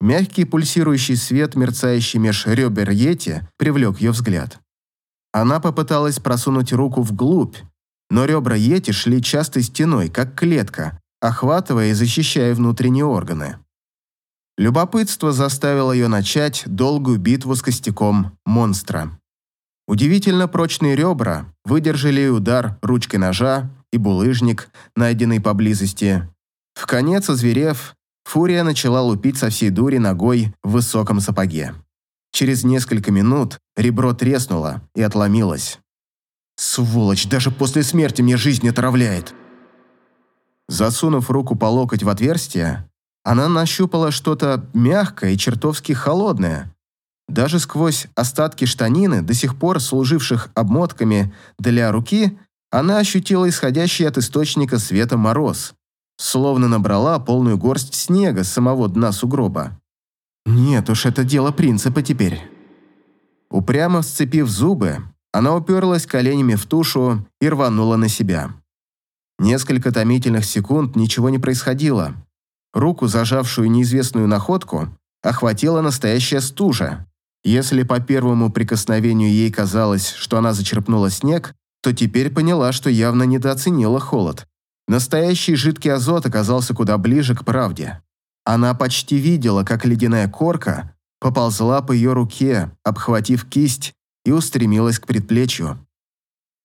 Мягкий пульсирующий свет, мерцающий меж ребер Йети, привлек ее взгляд. Она попыталась просунуть руку вглубь, но ребра Йети шли частой стеной, как клетка, охватывая и защищая внутренние органы. Любопытство заставило ее начать долгую битву с костяком монстра. Удивительно прочные ребра выдержали удар ручкой ножа, и булыжник, найденный поблизости. В конец озверев, Фурия начала лупить со всей дури ногой в высоком сапоге. Через несколько минут ребро треснуло и отломилось. «Сволочь, даже после смерти мне жизнь отравляет!» Засунув руку по локоть в отверстие, она нащупала что-то мягкое и чертовски холодное. Даже сквозь остатки штанины, до сих пор служивших обмотками для руки, она ощутила исходящий от источника света мороз, словно набрала полную горсть снега с самого дна сугроба. Нет уж, это дело принципа теперь. Упрямо сцепив зубы, она уперлась коленями в тушу и рванула на себя. Несколько томительных секунд ничего не происходило. Руку, зажавшую неизвестную находку, охватила настоящая стужа. Если по первому прикосновению ей казалось, что она зачерпнула снег, то теперь поняла, что явно недооценила холод. Настоящий жидкий азот оказался куда ближе к правде. Она почти видела, как ледяная корка поползла по ее руке, обхватив кисть и устремилась к предплечью.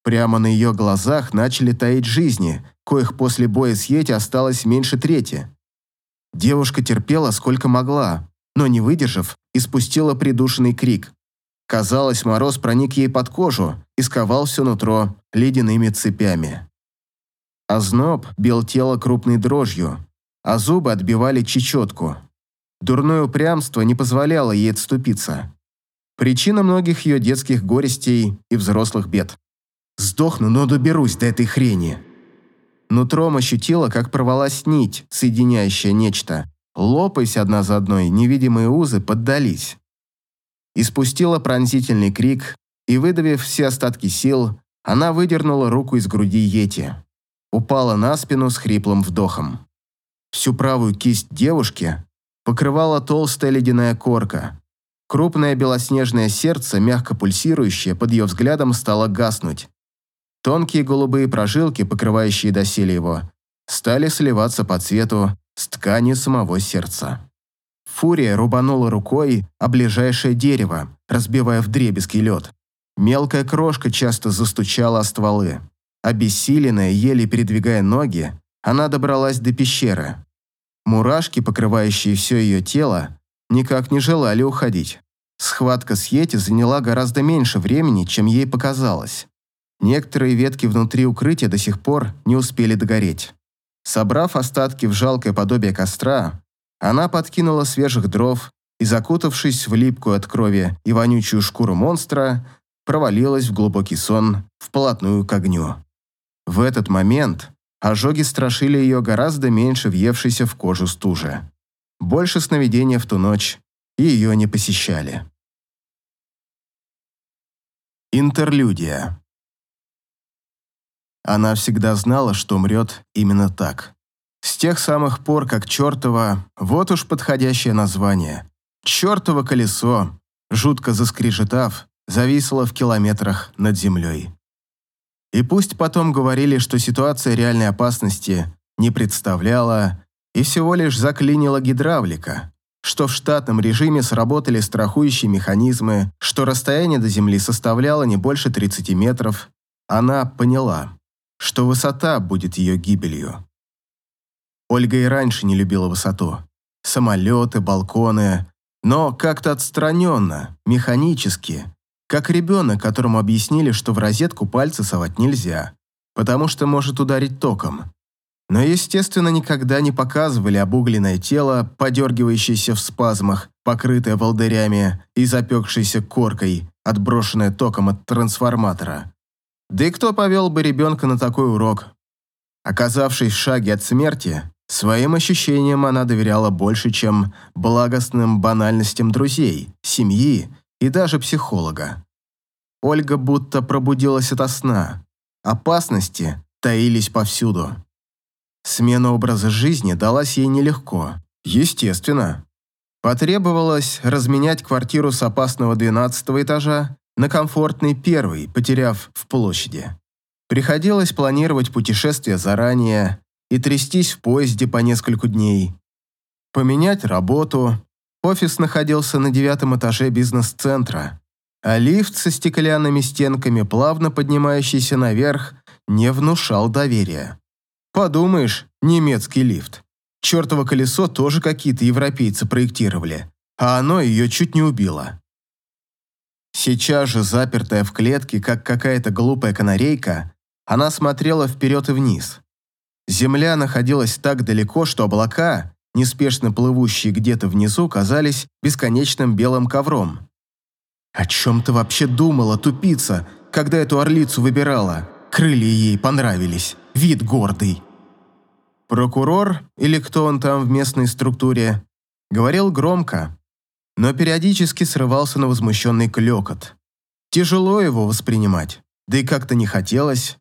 Прямо на ее глазах начали таять жизни, коих после боя с Йети осталось меньше трети. Девушка терпела сколько могла, но не выдержав, испустила придушенный крик. Казалось, мороз проник ей под кожу и сковал все нутро ледяными цепями. Озноб бил тело крупной дрожью, а зубы отбивали чечетку. Дурное упрямство не позволяло ей отступиться. Причина многих ее детских горестей и взрослых бед. Сдохну, но доберусь до этой хрени. Нутром ощутила, как порвалась нить, соединяющая нечто. Лопаясь одна за одной, невидимые узы поддались. Испустила пронзительный крик, и, выдавив все остатки сил, она выдернула руку из груди Йети. Упала на спину с хриплым вдохом. Всю правую кисть девушки покрывала толстая ледяная корка. Крупное белоснежное сердце, мягко пульсирующее, под ее взглядом стало гаснуть. Тонкие голубые прожилки, покрывающие доселе его, стали сливаться по цвету с тканью самого сердца. Фурия рубанула рукой о ближайшее дерево, разбивая вдребезги лед. Мелкая крошка часто застучала о стволы. Обессиленная, еле передвигая ноги, она добралась до пещеры. Мурашки, покрывающие все ее тело, никак не желали уходить. Схватка с Йети заняла гораздо меньше времени, чем ей показалось. Некоторые ветки внутри укрытия до сих пор не успели догореть. Собрав остатки в жалкое подобие костра, она подкинула свежих дров и, закутавшись в липкую от крови и вонючую шкуру монстра, провалилась в глубокий сон вплотную к огню. В этот момент ожоги страшили ее гораздо меньше въевшейся в кожу стужи. Больше сновидения в ту ночь ее не посещали. Интерлюдия она всегда знала, что умрет именно так. С тех самых пор, как чертово, вот уж подходящее название. Чертово колесо, жутко заскрежетав, зависло в километрах над землей. И пусть потом говорили, что ситуация реальной опасности не представляла и всего лишь заклинила гидравлика, что в штатном режиме сработали страхующие механизмы, что расстояние до Земли составляло не больше 30 метров, она поняла что высота будет ее гибелью. Ольга и раньше не любила высоту. Самолеты, балконы, но как-то отстраненно, механически, как ребенок, которому объяснили, что в розетку пальцы совать нельзя, потому что может ударить током. Но, естественно, никогда не показывали обугленное тело, подергивающееся в спазмах, покрытое волдырями и запекшееся коркой, отброшенное током от трансформатора. Да и кто повел бы ребенка на такой урок? Оказавшись в шаге от смерти, своим ощущениям она доверяла больше, чем благостным банальностям друзей, семьи и даже психолога. Ольга будто пробудилась ото сна. Опасности таились повсюду. Смена образа жизни далась ей нелегко. Естественно. Потребовалось разменять квартиру с опасного 12 этажа на комфортный первый, потеряв в площади. Приходилось планировать путешествие заранее и трястись в поезде по несколько дней. Поменять работу. Офис находился на девятом этаже бизнес-центра, а лифт со стеклянными стенками, плавно поднимающийся наверх, не внушал доверия. Подумаешь, немецкий лифт. Чертово колесо тоже какие-то европейцы проектировали, а оно ее чуть не убило. Сейчас же, запертая в клетке, как какая-то глупая канарейка, она смотрела вперед и вниз. Земля находилась так далеко, что облака, неспешно плывущие где-то внизу, казались бесконечным белым ковром. «О чем ты вообще думала, тупица, когда эту орлицу выбирала? Крылья ей понравились, вид гордый». Прокурор, или кто он там в местной структуре, говорил громко, но периодически срывался на возмущенный клекот. Тяжело его воспринимать, да и как-то не хотелось.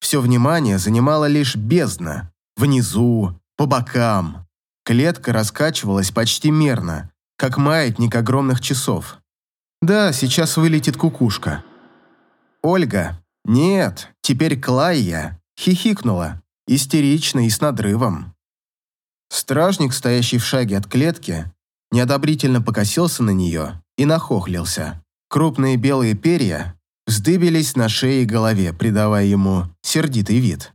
Все внимание занимала лишь бездна, внизу, по бокам. Клетка раскачивалась почти мерно, как маятник огромных часов. Да, сейчас вылетит кукушка. Ольга, нет, теперь Клайя, хихикнула, истерично и с надрывом. Стражник, стоящий в шаге от клетки, неодобрительно покосился на нее и нахохлился. Крупные белые перья вздыбились на шее и голове, придавая ему сердитый вид.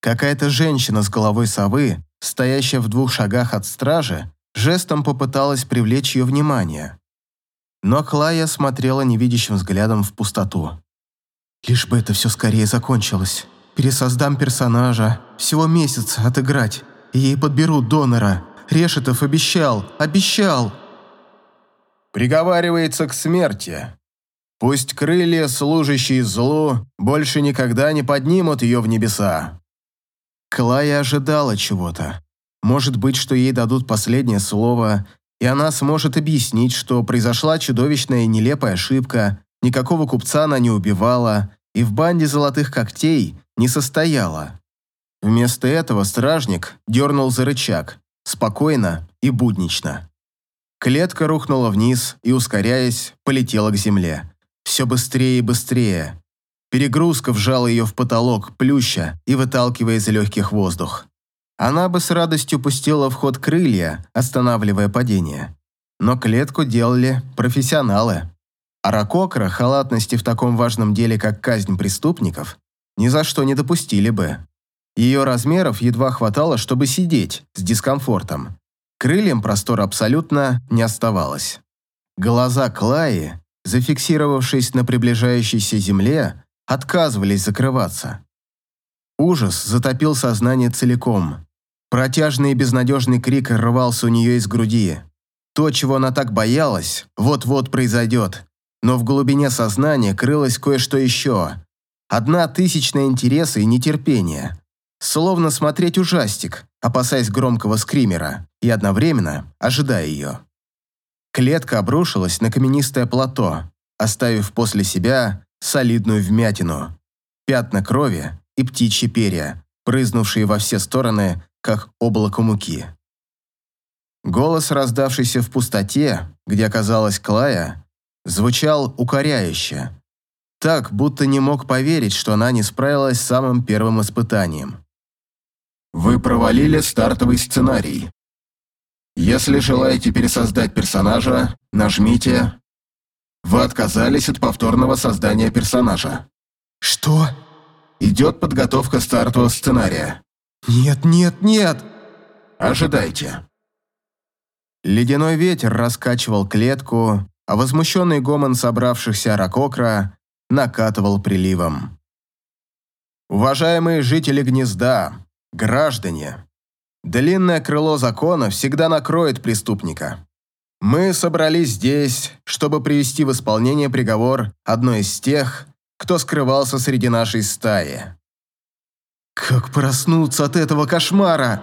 Какая-то женщина с головой совы, стоящая в двух шагах от стражи, жестом попыталась привлечь ее внимание. Но Клая смотрела невидящим взглядом в пустоту. «Лишь бы это все скорее закончилось. Пересоздам персонажа. Всего месяц отыграть. И ей подберут донора. Решетов обещал. Обещал!» «Приговаривается к смерти», Пусть крылья, служащие злу, больше никогда не поднимут ее в небеса. Клая ожидала чего-то. Может быть, что ей дадут последнее слово, и она сможет объяснить, что произошла чудовищная и нелепая ошибка, никакого купца она не убивала и в банде золотых когтей не состояла. Вместо этого стражник дернул за рычаг, спокойно и буднично. Клетка рухнула вниз и, ускоряясь, полетела к земле. Все быстрее и быстрее. Перегрузка вжала ее в потолок, плюща и выталкивая из легких воздух. Она бы с радостью пустила в ход крылья, останавливая падение. Но клетку делали профессионалы. А Ракокра халатности в таком важном деле, как казнь преступников, ни за что не допустили бы. Ее размеров едва хватало, чтобы сидеть с дискомфортом. Крыльям простора абсолютно не оставалось. Глаза Клаи зафиксировавшись на приближающейся земле, отказывались закрываться. Ужас затопил сознание целиком. Протяжный и безнадежный крик рвался у нее из груди. То, чего она так боялась, вот-вот произойдет. Но в глубине сознания крылось кое-что еще. Одна тысячная интереса и нетерпение. Словно смотреть ужастик, опасаясь громкого скримера, и одновременно ожидая ее. Клетка обрушилась на каменистое плато, оставив после себя солидную вмятину, пятна крови и птичьи перья, прызнувшие во все стороны, как облако муки. Голос, раздавшийся в пустоте, где оказалась Клая, звучал укоряюще, так, будто не мог поверить, что она не справилась с самым первым испытанием. Вы провалили стартовый сценарий. Если желаете пересоздать персонажа, нажмите «Вы отказались от повторного создания персонажа». «Что?» «Идет подготовка стартового сценария». «Нет, нет, нет!» «Ожидайте». Ледяной ветер раскачивал клетку, а возмущенный гомон собравшихся ракокра накатывал приливом. «Уважаемые жители гнезда, граждане, Длинное крыло закона всегда накроет преступника. Мы собрались здесь, чтобы привести в исполнение приговор одной из тех, кто скрывался среди нашей стаи. Как проснуться от этого кошмара?